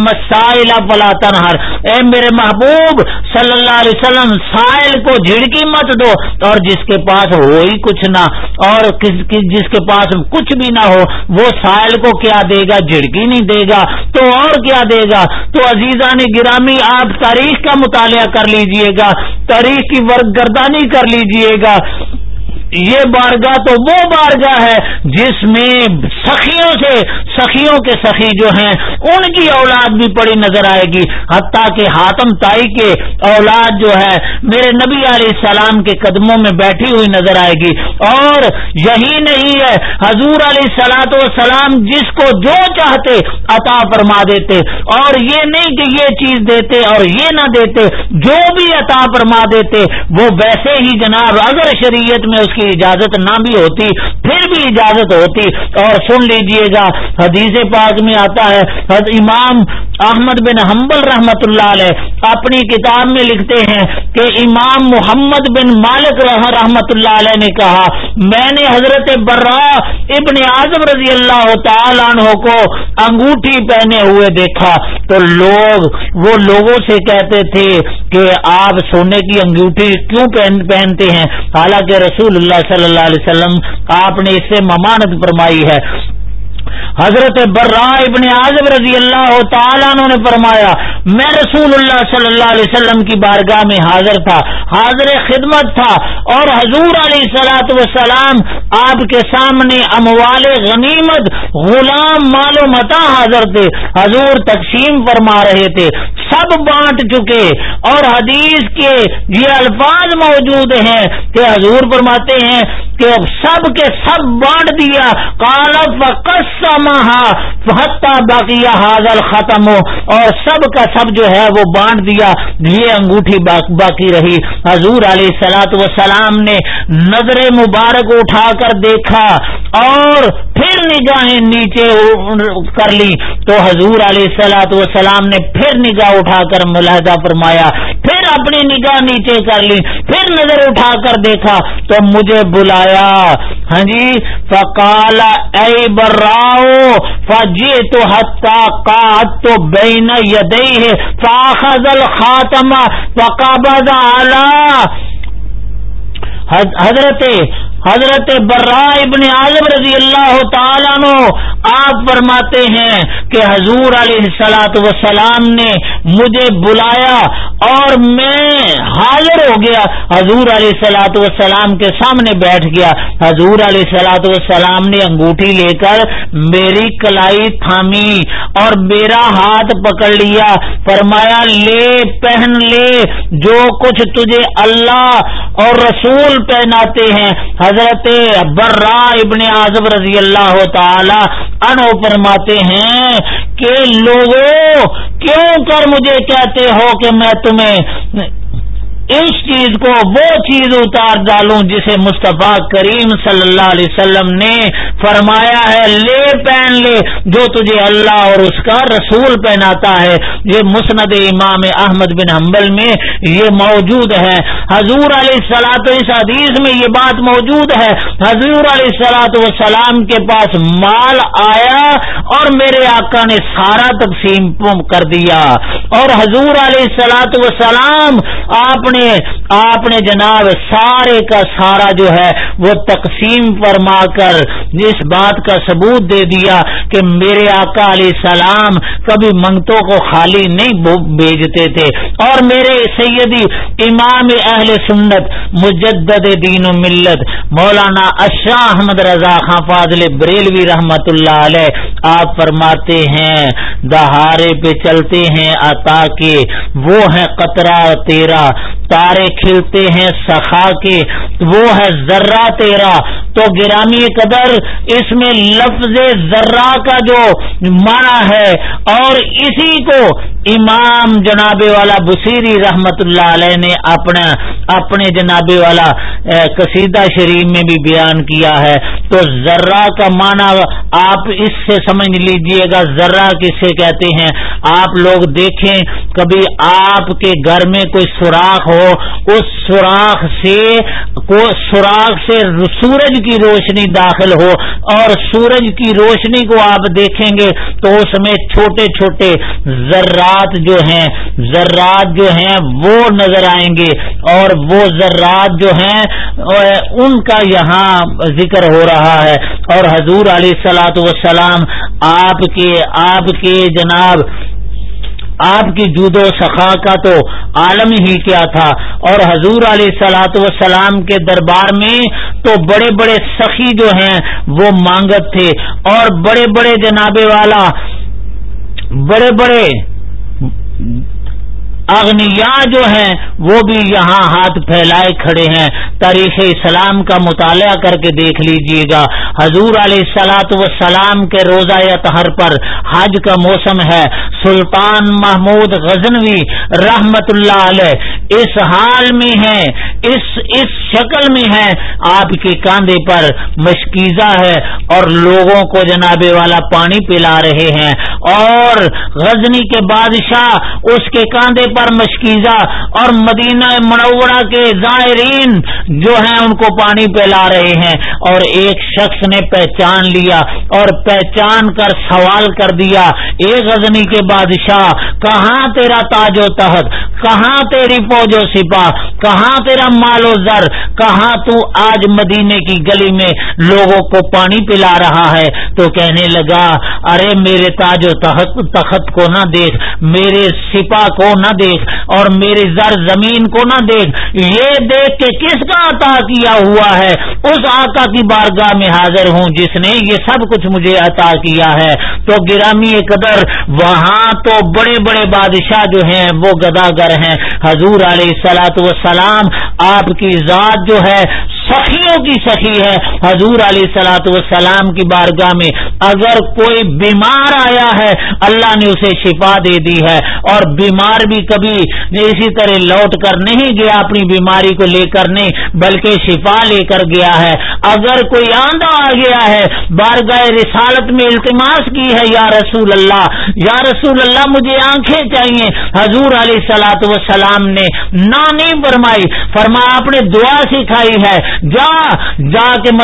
مسائلہ پلا تنہر اے میرے محبوب، صلی اللہ علیہ وسلم، سائل کو جھڑکی مت دو اور جس کے پاس ہو ہی کچھ نہ، اور جس کے پاس کچھ بھی نہ ہو، وہ سائل کو کیا دے گا؟ جھڑکی نہیں دے گا۔ تو اور کیا دے گا؟ تو عزیزہ نے گرامی، آپ تاریخ کا مطالعہ کر لیجیے گا، تاریخ کی ورک گردانی کر لیجیے گا۔ یہ بارگاہ تو وہ بارگاہ ہے جس میں سخیوں سے سخیوں کے سخی جو ہیں، ان کی اولاد بھی پڑی نظر آئے گی۔ حتیٰ کہ ہاتم تائی کے اولاد جو ہے، میرے نبی علیہ السلام کے قدموں میں بیٹھی ہوئی نظر آئے گی۔ اور یہی نہیں ہے، حضور علیہ سلاۃ والسلام جس کو جو چاہتے عطا فرما دیتے۔ اور یہ نہیں کہ یہ چیز دیتے اور یہ نہ دیتے، جو بھی عطا فرما دیتے، وہ ویسے ہی جناب، اگر شریعت میں اس کی اجازت نہ بھی ہوتی پھر بھی اجازت ہوتی۔ اور سن لیجیے گا، حدیث پاک میں آتا ہے امام احمد بن حنبل رحمت اللہ علیہ اپنی کتاب میں لکھتے ہیں کہ امام محمد بن مالک رحمت اللہ علیہ نے کہا، میں نے حضرت برا ابن اعظم رضی اللہ تعالیٰ عنہ کو انگوٹھی پہنے ہوئے دیکھا۔ تو لوگ، وہ لوگوں سے کہتے تھے کہ آپ سونے کی انگوٹھی کیوں پہنتے ہیں؟ حالانکہ رسول اللہ صلی اللہ علیہ وسلم آپ نے سے ممانت فرمائی ہے۔ حضرت برا ابن اعظم رضی اللہ تعالیٰ نے فرمایا، میں رسول اللہ صلی اللہ علیہ وسلم کی بارگاہ میں حاضر تھا، حاضر خدمت تھا، اور حضور علیہ سلاۃ وسلام آپ کے سامنے اموال غنیمت، غلام مال و متا حاضر تھے، حضور تقسیم فرما رہے تھے، سب بانٹ چکے، اور حدیث کے یہ الفاظ موجود ہیں کہ حضور فرماتے ہیں کہ سب کے سب بانٹ دیا کالف باقی حاضر ختم ہو۔ اور سب کا سب جو ہے وہ بانٹ دیا، یہ انگوٹھی باقی رہی۔ حضور علیہ سلاۃ وسلام نے نظر مبارک اٹھا کر دیکھا اور پھر نگاہیں نیچے کر لی تو حضور علیہ سلاۃ وسلام نے پھر نگاہ اٹھا کر ملاحظہ فرمایا، پھر اپنی نگاہ نیچے کر لی، پھر نظر اٹھا کر دیکھا تو مجھے بلایا۔ ہاں جی فکال اے براؤ فجی تو حتا کا تو بین یدئی ہے فاخذ الخاتم فقبض اعلی حضرت حضرت برا ابن اعظم رضی اللہ تعالیٰ نو آپ فرماتے ہیں کہ حضور علیہ سلاۃ وسلام نے مجھے بلایا اور میں حاضر ہو گیا۔ حضور علیہ سلاۃ وسلام کے سامنے بیٹھ گیا۔ حضور علیہ سلاۃ وسلام نے انگوٹھی لے کر میری کلائی تھامی اور میرا ہاتھ پکڑ لیا۔ فرمایا، لے پہن لے، جو کچھ تجھے اللہ اور رسول پہناتے ہیں۔ حضرت برا ابن اعظم رضی اللہ تعالی انو فرماتے ہیں کہ لوگوں کیوں کر مجھے کہتے ہو کہ میں تمہیں اس چیز کو وہ چیز اتار ڈالوں جسے مصطفیٰ کریم صلی اللہ علیہ وسلم نے فرمایا ہے، لے پہن لے، جو تجھے اللہ اور اس کا رسول پہناتا ہے۔ یہ مسند امام احمد بن حنبل میں یہ موجود ہے۔ حضور علیہ سلاۃ اس حدیث میں یہ بات موجود ہے۔ حضور علیہ سلاۃ وسلام کے پاس مال آیا اور میرے آقا نے سارا تقسیم کر دیا۔ اور حضور علیہ سلاۃ وسلام آپ نے آپ نے جناب سارے کا سارا جو ہے وہ تقسیم فرما کر اس بات کا ثبوت دے دیا کہ میرے آقا علیہ السلام کبھی منگتوں کو خالی نہیں بھیجتے تھے۔ اور میرے سیدی امام اہل سنت، مجدد دین و ملت، مولانا اشاہ احمد رضا خان فاضل بریلوی رحمت اللہ علیہ، آپ فرماتے ہیں، دہارے پہ چلتے ہیں عطا کے، وہ ہے قطرہ تیرا تارے کھلتے ہیں سخا کے وہ ہے ذرہ تیرا تو گرامی قدر اس میں لفظ ذرہ کا جو معنی ہے اور اسی کو امام جناب والا بصیری رحمت اللہ علیہ نے اپنا اپنے جناب والا قصیدہ شریف میں بھی بیان کیا ہے۔ تو ذرہ کا معنی آپ اس سے سمجھ لیجیے گا، ذرہ کسے کہتے ہیں؟ آپ لوگ دیکھیں، کبھی آپ کے گھر میں کوئی سوراخ ہو، اس سوراخ سے، کو سوراخ سے سورج کی روشنی داخل ہو اور سورج کی روشنی کو آپ دیکھیں گے تو اس میں چھوٹے چھوٹے ذرات جو ہیں، ذرات جو ہیں وہ نظر آئیں گے اور وہ ذرات جو ہیں، ان کا یہاں ذکر ہو رہا ہے۔ اور حضور علیہ سلاۃ وسلام آپ کے آپ کے جناب آپ کی جود و سخا کا تو عالم ہی کیا تھا۔ اور حضور علیہ سلاۃ وسلام کے دربار میں تو بڑے بڑے سخی جو ہیں وہ مانگت تھے۔ اور بڑے بڑے جناب والا، بڑے بڑے اغنیا جو ہیں وہ بھی یہاں ہاتھ پھیلائے کھڑے ہیں۔ تاریخ اسلام کا مطالعہ کر کے دیکھ لیجیے گا۔ حضور علیہ سلاۃ وسلام کے روزہ تہر پر حج کا موسم ہے۔ سلطان محمود غزنوی رحمت اللہ علیہ اس حال میں ہے، اس اس شکل میں ہے۔ آپ کے کاندھے پر مشکیزہ ہے اور لوگوں کو جنابے والا پانی پلا رہے ہیں۔ اور غزنی کے بادشاہ اس کے کاندھے پر مشکیزہ اور مدینہ منورہ کے زائرین جو ہیں، ان کو پانی پلا رہے ہیں۔ اور ایک شخص نے پہچان لیا اور پہچان کر سوال کر دیا ایک غزنی کے بادشاہ، کہاں تیرا تاج و تحت کہاں تیری فوج و سپاہ، کہاں تیرا مال و زر؟ کہاں تو آج مدینے کی گلی میں لوگوں کو پانی پلا رہا ہے؟ تو کہنے لگا، ارے میرے تاج و تخت کو نہ دیکھ، میرے سپاہ کو نہ دیکھ، اور میری زر زمین کو نہ دیکھ۔ یہ دیکھ کے کس کا عطا کیا ہوا ہے؟ اس آقا کی بارگاہ میں حاضر ہوں، جس نے یہ سب کچھ مجھے عطا کیا ہے۔ تو گرامی قدر، وہاں تو بڑے بڑے بادشاہ جو ہیں، وہ گداگر ہیں۔ حضور علیہ سلاۃ وسلام آپ کی ذات جو ہے، سخیوں کی سخی ہے۔ حضور علیہ سلاۃ والسلام کی بارگاہ میں اگر کوئی بیمار آیا ہے، اللہ نے اسے شفا دے دی ہے۔ اور بیمار بھی کبھی اسی طرح لوٹ کر نہیں گیا، اپنی بیماری کو لے کر نہیں، بلکہ شفا لے کر گیا ہے۔ اگر کوئی آندھا آ گیا ہے، بارگاہ رسالت میں التماس کی ہے، یا رسول اللہ، یا رسول اللہ مجھے آنکھیں چاہیے۔ حضور علیہ سلاۃ وسلام نے نہ نہیں فرمائی، فرما آپ نے دعا سکھائی ہے۔ جا جا کے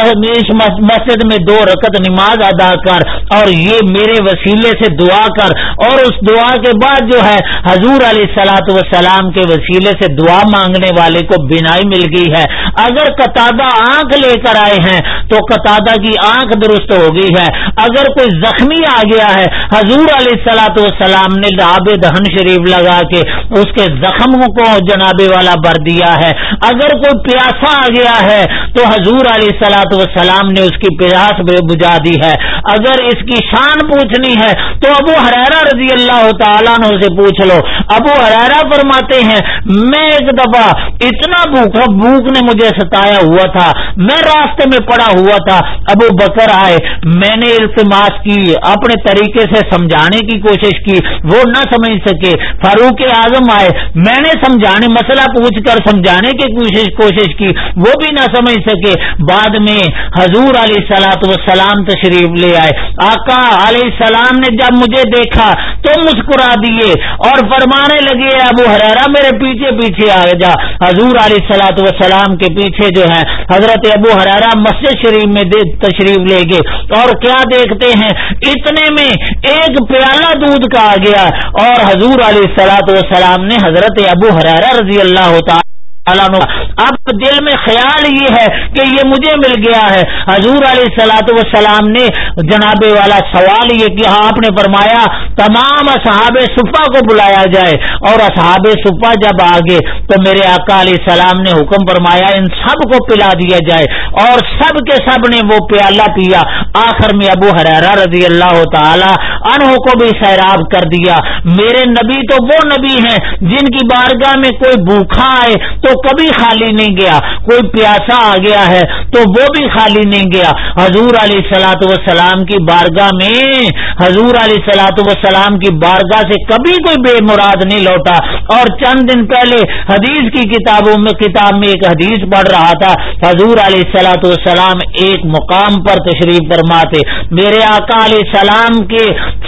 مسجد میں دو رکت نماز ادا کر اور یہ میرے وسیلے سے دعا کر۔ اور اس دعا کے بعد جو ہے، حضور علیہ سلاۃ وسلام کے وسیلے سے دعا مانگنے والے کو بینائی مل گئی ہے۔ اگر قطع آنکھ لے کر آئے ہیں تو قطع کی آنکھ درست ہو گئی ہے۔ اگر کوئی زخمی آ گیا ہے، حضور علیہ سلاۃ والسلام نے آب دہن شریف لگا کے اس کے زخم کو جنابے والا بھر دیا ہے۔ اگر کوئی پیاسا آ گیا ہے تو حضور علیہ سلاۃ وسلام نے اس کی پیاس بجا دی ہے۔ اگر اس کی شان پوچھنی ہے تو ابو حرارا رضی اللہ تعالیٰ نے اسے پوچھ لو۔ ابو حرارا فرماتے ہیں، میں ایک دفعہ اتنا بھوکا، بھوک نے مجھے ستایا ہوا تھا۔ میں راستے میں پڑا ہوا تھا۔ ابو بکر آئے۔ میں نے التماس کی، اپنے طریقے سے سمجھانے کی کوشش کی۔ وہ نہ سمجھ سکے۔ فاروق اعظم آئے۔ میں نے سمجھانے، مسئلہ پوچھ کر سمجھانے کی کوشش کوشش کی۔ وہ بھی نہ سمجھ سکے۔ بعد میں حضور علیہ سلاۃ وسلام تشریف لے آئے۔ آقا علیہ السلام نے جب مجھے دیکھا تو مسکرا دیے اور فرمانے لگے، ابو حرارا میرے پیچھے پیچھے آ جا۔ حضور علیہ سلاۃ وسلام کے پیچھے جو ہے حضرت ابو حرارا مسجد شریف میں تشریف لے گئے۔ اور کیا دیکھتے ہیں؟ اتنے میں ایک پیالہ دودھ کا آ گیا۔ اور حضور علیہ سلاۃ وسلام نے حضرت ابو حرارا رضی اللہ تعالی اب دل میں خیال یہ ہے کہ یہ مجھے مل گیا ہے۔ حضور علیہ سلاۃ والسلام نے جناب والا سوال یہ کیا، آپ نے فرمایا، تمام اصحاب صفا کو بلایا جائے۔ اور اصحاب صفا جب آگے، تو میرے آقا علیہ السلام نے حکم فرمایا، ان سب کو پلا دیا جائے۔ اور سب کے سب نے وہ پیالہ پیا۔ آخر میں ابو حرارا رضی اللہ تعالی انہوں کو بھی سیراب کر دیا۔ میرے نبی تو وہ نبی ہیں جن کی بارگاہ میں کوئی بھوکھا آئے تو کبھی خالی نہیں گیا۔ کوئی پیاسا آ گیا ہے تو وہ بھی خالی نہیں گیا۔ حضور علیہ سلاۃ وسلام کی بارگاہ میں، حضور علیہ سلاۃ وسلام کی بارگاہ سے کبھی کوئی بے مراد نہیں لوٹا۔ اور چند دن پہلے حدیث کی کتابوں میں، کتاب میں ایک حدیث پڑھ رہا تھا، حضور علیہ سلاۃ والسلام ایک مقام پر تشریف فرماتے۔ میرے آقا علیہ السلام کے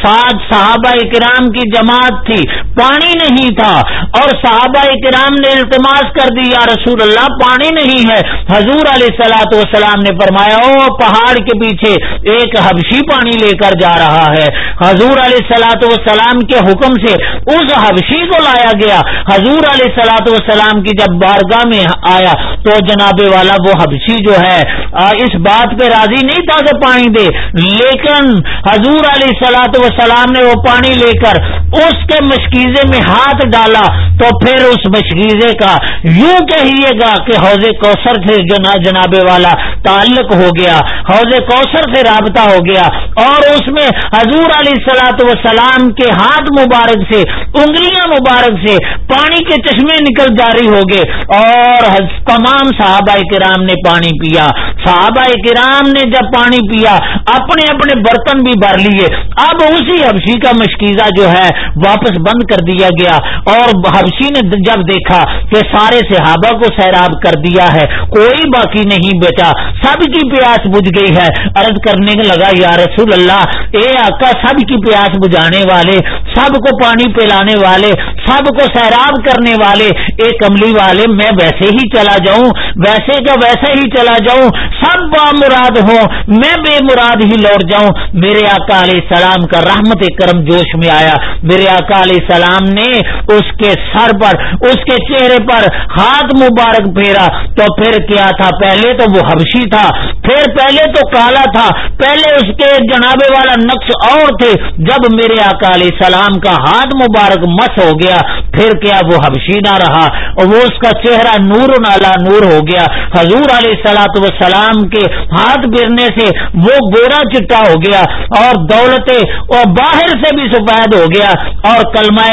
ساتھ صحابہ کرام کی جماعت تھی، پانی نہیں تھا۔ اور صحابہ کرام نے التماس کر دی، یا رسول اللہ، پانی نہیں ہے۔ حضور علیہ سلاۃ والسلام نے فرمایا، او پہاڑ کے پیچھے ایک حبشی پانی لے کر جا رہا ہے۔ حضور علیہ سلاۃ والسلام کے حکم سے اس حبشی کو لایا گیا۔ حضور علیہ سلاۃ والسلام کی جب بارگاہ میں آیا، تو جناب والا وہ حبشی جو ہے اس بات پہ راضی نہیں تھا کہ پانی دے۔ لیکن حضور علیہ سلاۃ والسلام نے وہ پانی لے کر اس کے مشکیزے میں ہاتھ ڈالا، تو پھر اس مشکیزے کا یوں کہیے گا کہ حوض کوثر سے جناب والا تعلق ہو گیا، حوض کوثر سے رابطہ ہو گیا اور اس میں حضور علیہ سلاۃ وسلام کے ہاتھ مبارک سے، انگلیاں مبارک سے پانی کے چشمے نکل جاری ہو گئے اور تمام صحابہ کرام نے پانی پیا۔ صحابہ کرام نے جب پانی پیا، اپنے اپنے برتن بھی بھر لیے۔ اب اسی حبشی کا مشکیزہ جو ہے، واپس بند کر دیا گیا اور حبشی نے جب دیکھا کہ سارے صحابہ کو سیراب کر دیا ہے۔ کوئی باقی نہیں بیٹا۔ سب کی پیاس بجھ گئی ہے۔ عرض کرنے لگا، یا رسول اللہ، اے آقا، سب کی پیاس بجھانے والے، سب کو پانی پلانے والے، سب کو سیراب کرنے والے ایک کملی والے، میں ویسے ہی چلا جاؤں۔ ویسے کا ویسے ہی چلا جاؤں۔ سب با مراد ہوں۔ میں بے مراد ہی لوٹ جاؤں۔ میرے آقا علیہ السلام کا رحمت کرم جوش میں آیا۔ میرے آقا علیہ السلام نے اس کے سر پر، اس کے چہرے پر ہاتھ مبارک پھیرا تو پھر کیا تھا؟ پہلے تو وہ حبشی تھا، پھر پہلے تو کالا تھا، پہلے اس کے جنابے والا نقش اور تھے۔ جب میرے آقا علیہ السلام کا ہاتھ مبارک مس ہو گیا پھر کیا وہ حبشی نہ رہا اور وہ اس کا چہرہ نور نالا نور ہو گیا۔ حضور علیہ سلاۃ وسلام کے ہاتھ گرنے سے وہ گورا چٹا ہو گیا اور دولت اور باہر سے بھی سفید ہو گیا اور کلمہ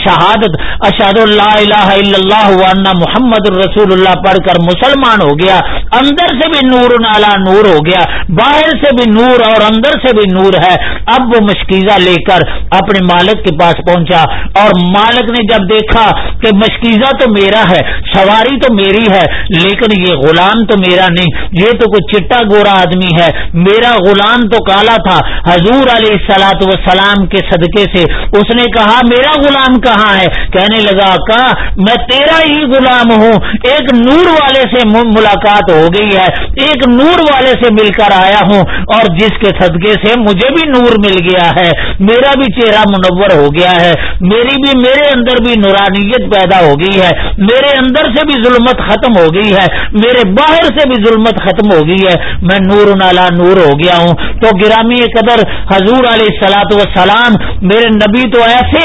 شہادت اشاد اللہ الہ الا اللہ محمد الرسول اللہ پڑھ کر مسلمان ہو گیا۔ اندر سے بھی نور نالا نور ہو گیا، باہر سے بھی نور اور اندر سے بھی نور ہے۔ اب وہ مشکیزہ لے کر اپنے مالک کے پاس پہنچا اور مالک نے جب دیکھا کہ مشکیزہ تو میرا ہے، سواری تو میری ہے، لیکن یہ غلام تو میرا نہیں۔ یہ تو کوئی چٹا گورا آدمی ہے۔ میرا غلام تو کالا تھا۔ حضور علیہ سلاۃ وسلام کے صدقے سے اس نے کہا، میرا غلام کہاں ہے؟ کہنے لگا کہ میں تیرا ہی غلام ہوں۔ ایک نور والے سے ملاقات ہو گئی ہے۔ ایک نور والے سے مل کر آیا ہوں۔ اور جس کے صدقے سے مجھے بھی نور مل گیا ہے۔ میرا بھی چہرہ منور ہو گیا ہے۔ میری بھی، میرے اندر بھی نورانیت پیدا ہو گئی ہے، میرے اندر سے بھی ظلمت ختم ہو گئی ہے، میرے باہر سے بھی ظلمت ختم ہو گئی ہے۔ میں نور نالا نور ہو گیا ہوں۔ تو گرامی قدر حضور علیہ سلاۃ وسلام میرے نبی تو ایسے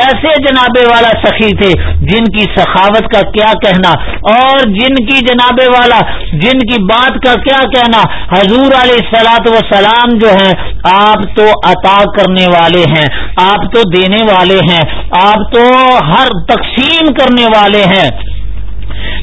ایسے جنابے والا سخی تھے جن کی سخاوت کا کیا کہنا اور جن کی جنابے والا، جن کی بات کا کیا کہنا۔ حضور علیہ سلاۃ وسلام جو ہیں، آپ تو عطا کرنے والے ہیں، آپ تو دینے والے ہیں، آپ تو ہر تقسیم کرنے والے ہیں۔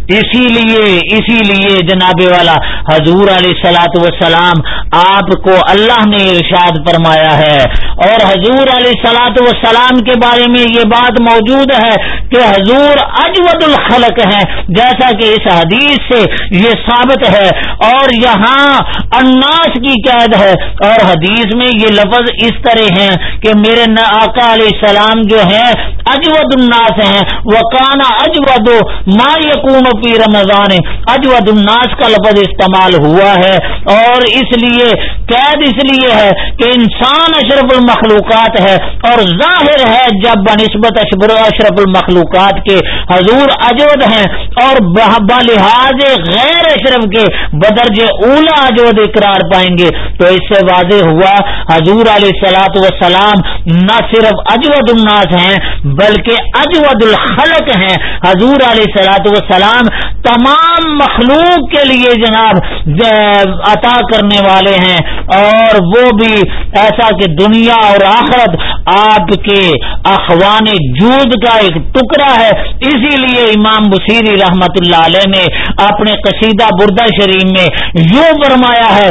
اسی لیے اسی لیے جناب والا، حضور علیہ سلاۃ وسلام آپ کو اللہ نے ارشاد فرمایا ہے۔ اور حضور علیہ سلاۃ وسلام کے بارے میں یہ بات موجود ہے کہ حضور اجود الخلق ہیں، جیسا کہ اس حدیث سے یہ ثابت ہے اور یہاں اناس کی قید ہے۔ اور حدیث میں یہ لفظ اس طرح ہیں کہ میرے آقا علیہ السلام جو ہیں، اجود الناس ہیں۔ وہ کانا اجود ما یقون فی رمضان۔ اجود الناس کا لفظ استعمال ہوا ہے اور اس لیے قید اس لیے ہے کہ انسان اشرف المخلوقات ہے اور ظاہر ہے جب بنسبت اشرف المخلوقات کے حضور اجود ہیں اور بلحاظ غیر اشرف کے بدرج اولا اجود اقرار پائیں گے تو اس سے واضح ہوا حضور علیہ سلاۃ وسلام نہ صرف اجود الناس ہیں بلکہ اجود الخلق ہیں حضور علیہ سلاۃ وسلام تمام مخلوق کے لیے جناب عطا کرنے والے ہیں اور وہ بھی ایسا کہ دنیا اور آخرت آپ کے اخوان جود کا ایک ٹکڑا ہے۔ اسی لیے امام بصیری رحمت اللہ علیہ نے اپنے قصیدہ بردہ شریف میں یوں فرمایا ہے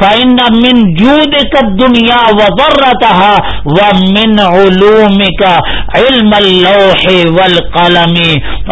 فائن من جود کا دنیا و ذرتها و من علوم کا علم اللوح والقلم۔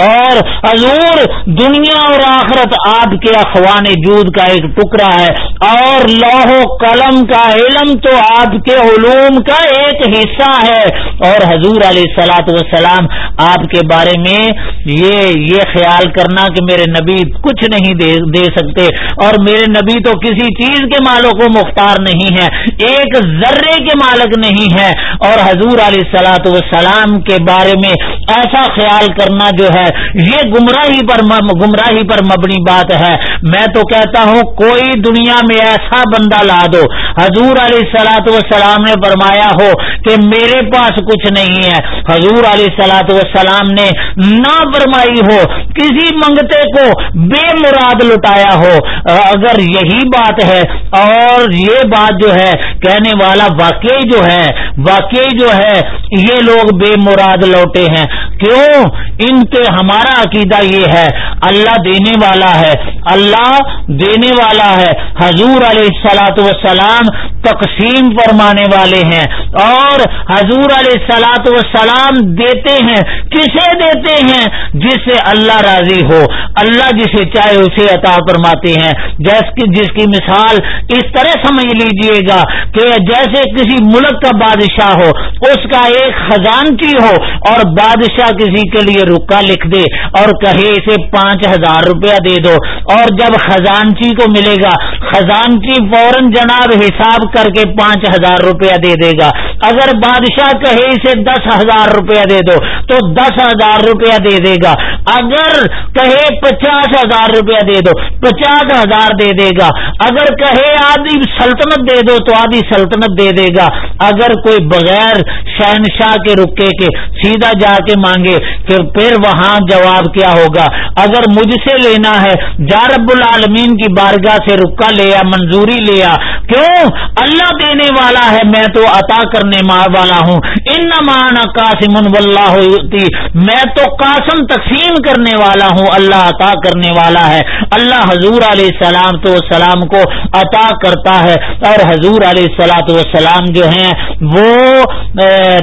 اور حضور دنیا اور آخرت آپ کے اخوان جود کا ایک ٹکڑا ہے۔ اور لوہ و قلم کا علم تو آپ کے علوم کا ایک حصہ ہے۔ اور حضور علیہ سلاۃ وسلام آپ کے بارے میں یہ یہ خیال کرنا کہ میرے نبی کچھ نہیں دے دے سکتے۔ اور میرے نبی تو کسی چیز کے مالوں کو مختار نہیں ہے، ایک ذرے کے مالک نہیں ہے۔ اور حضور علیہ سلاۃ وسلام کے بارے میں ایسا خیال کرنا جو ہے، یہ گمراہی پر گمراہی پر مبنی بات ہے۔ میں تو کہتا ہوں، کوئی دنیا میں ایسا بندہ لا دو۔ حضور علیہ سلاۃ وسلام نے فرمایا ہو کہ میرے پاس کچھ نہیں ہے۔ حضور علیہ سلاۃ وسلام نے نہ فرمائی ہو، کسی منگتے کو بے مراد لٹایا ہو۔ اگر یہی بات ہے، اور یہ بات جو ہے، کہنے والا واقعی جو ہے، واقعی جو ہے، یہ لوگ بے مراد لوٹے ہیں۔ ایسے کیوں؟ ان کے ہمارا عقیدہ یہ ہے، اللہ دینے والا ہے، اللہ دینے والا ہے۔ حضور علیہ السلاۃ وسلام تقسیم فرمانے والے ہیں اور حضور علیہ سلاۃ وسلام دیتے ہیں۔ کسے دیتے ہیں؟ جس سے اللہ راضی ہو۔ اللہ جسے چاہے اسے عطا فرماتے ہیں۔ جس کی جس کی مثال اس طرح سمجھ لیجیے گا کہ جیسے کسی ملک کا بادشاہ ہو، اس کا ایک خزانچی ہو اور بادشاہ کسی کے لیے رکا لکھ دے اور کہے اسے پانچ ہزار روپیہ دے دو۔ اور جب خزانچی کو ملے گا، خزانچی فوراً جناب حساب کر کے پانچ ہزار روپیہ دے دے گا۔ اگر بادشاہ کہے اسے دس ہزار روپیہ دے دو، تو دس ہزار روپیہ دے دے گا۔ اگر کہے پچاس ہزار روپیہ دے دو، پچاس ہزار دے دے گا۔ اگر کہے آدھی سلطنت دے دو، تو آدھی سلطنت دے دے گا۔ اگر کوئی بغیر شہنشاہ کے رکے کے سیدھا جا کے مانگے، پھر پھر وہاں جواب کیا ہوگا؟ اگر مجھ سے لینا ہے، جا رب العالمین کی بارگاہ سے رکا لیا منظوری لیا کیوں؟ اللہ دینے والا ہے، میں تو عطا کرنے والا ہوں۔ ان مان قاسم ہوتی میں تو قاسم تقسیم کرنے والا ہوں، اللہ عطا کرنے والا ہے۔ اللہ حضور علیہ السلام تو سلام کو عطا کرتا ہے۔ اور حضور علیہ السلاۃ والسلام جو ہیں، وہ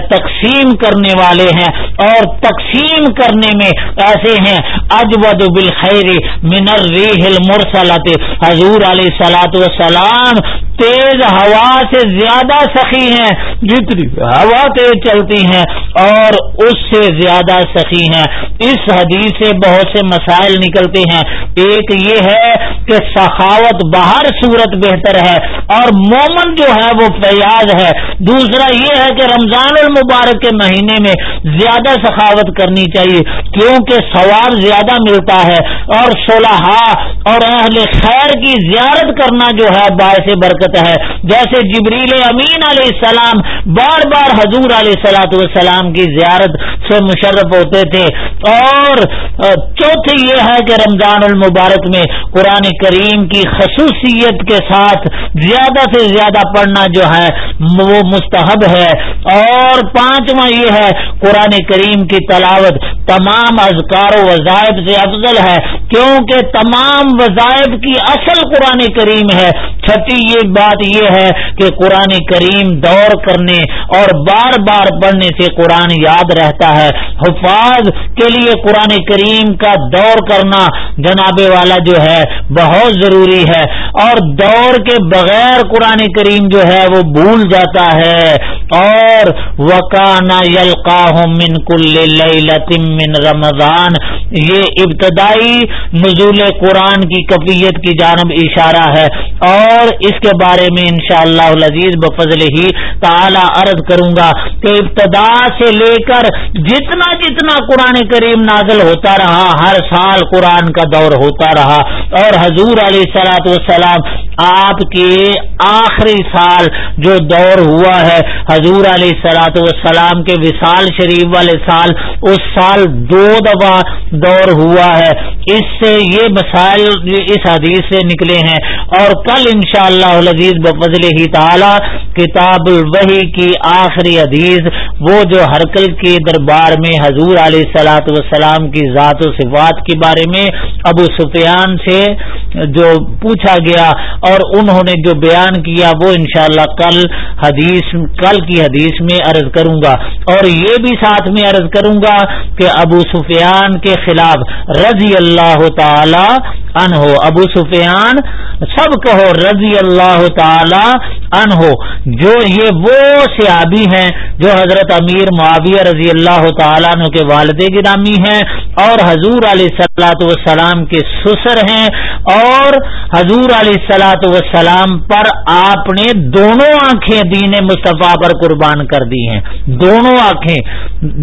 تقسیم کرنے والے ہیں۔ اور تقسیم کرنے میں ایسے ہیں، اجود بالخیر من الریح المرسلت حضور علیہ سلاۃ والسلام تیز ہوا سے زیادہ سخی ہیں، جتنی ہوا تیز چلتی ہیں اور اس سے زیادہ سخی ہیں۔ اس حدیث سے بہت سے مسائل نکلتے ہیں۔ ایک یہ ہے کہ سخاوت باہر صورت بہتر ہے اور مومن جو ہے وہ فیاض ہے۔ دوسرا یہ ہے کہ رمضان المبارک کے مہینے میں زیادہ سخاوت کرنی چاہیے، کیونکہ ثواب زیادہ ملتا ہے اور صلاحہ اور اہل خیر کی زیارت کرنا جو ہے باعث برکت ہے۔ جیسے جبریل امین علیہ السلام، بار بار حضور علیہ سلاۃ والسلام کی زیارت سے مشرف ہوتے تھے۔ اور چوتھی یہ ہے کہ رمضان المبارک میں قرآن کریم کی خصوصیت کے ساتھ زیادہ سے زیادہ پڑھنا جو ہے، وہ مستحب ہے۔ اور پانچواں یہ ہے، قرآن کریم کی تلاوت تمام اذکار و وظائف سے افضل ہے۔ کیونکہ تمام وظائف کی اصل قرآن کریم ہے۔ چھٹی یہ بات یہ ہے کہ قرآن کریم دور کرنے اور بار بار پڑھنے سے قرآن یاد رہتا ہے۔ حفاظ کے لیے قرآن کریم کا دور کرنا جناب والا جو ہے بہت ضروری ہے۔ اور دور کے بغیر قرآن کریم جو ہے وہ بھول جاتا ہے۔ اور وکانا من کل من رمضان۔ یہ ابتدائی نزول قرآن کی کفیت کی جانب اشارہ ہے۔ اور اس کے بارے میں انشاءاللہ شاء اللہ بفضل ہی تعالی عرض کروں گا کہ ابتدا سے لے کر جتنا جتنا قرآن کریم نازل ہوتا رہا، ہر سال قرآن کا دور ہوتا رہا اور حضور علیہ سلاۃ والسلام آپ کے آخری سال جو دور ہوا ہے، حضور علیہ سلاۃ والسلام کے وصال شریف والے سال، اس سال دو دفعہ دور ہوا ہے۔ اس سے یہ مسائل اس حدیث سے نکلے ہیں۔ اور کل انشاءاللہ شاء اللہ بفضل ہی تعالی کتاب الوحی کی آخری حدیث، وہ جو ہرکل کے دربار میں حضور علیہ سلاۃ والسلام کی ذات و صفات کے بارے میں ابو سفیان سے جو پوچھا گیا اور انہوں نے جو بیان کیا وہ انشاءاللہ کل حدیث، کل کی حدیث میں عرض کروں گا۔ اور یہ بھی ساتھ میں عرض کروں گا کہ ابو سفیان کے خلاف رضی اللہ تعالی ان ہو ابو سفیان، سب کہو رضی اللہ تعالی ان ہو جو یہ وہ سیابی ہیں جو حضرت امیر معاویہ رضی اللہ تعالیٰ عنہ کے والد گرامی ہیں اور حضور علیہ سلاۃ وسلام کے سسر ہیں اور حضور علیہ سلاۃ وسلام پر آپ نے دونوں آنکھیں دین مصطفیٰ پر قربان کر دی ہیں۔ دونوں آنکھیں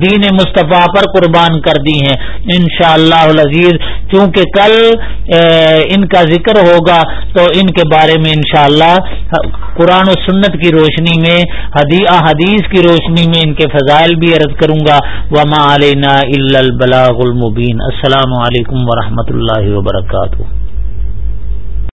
دین مصطفیٰ پر قربان کر دی ہیں۔ انشاءاللہ اللہ کیونکہ کل ان کا ذکر ہوگا، تو ان کے بارے میں انشاءاللہ قرآن و سنت کی روشنی میں حدیث کی روشنی میں ان کے فضائل بھی عرض کروں گا۔ وما علینا البلاغ المبین السلام علیکم ورحمۃ اللہ وبرکاتہ۔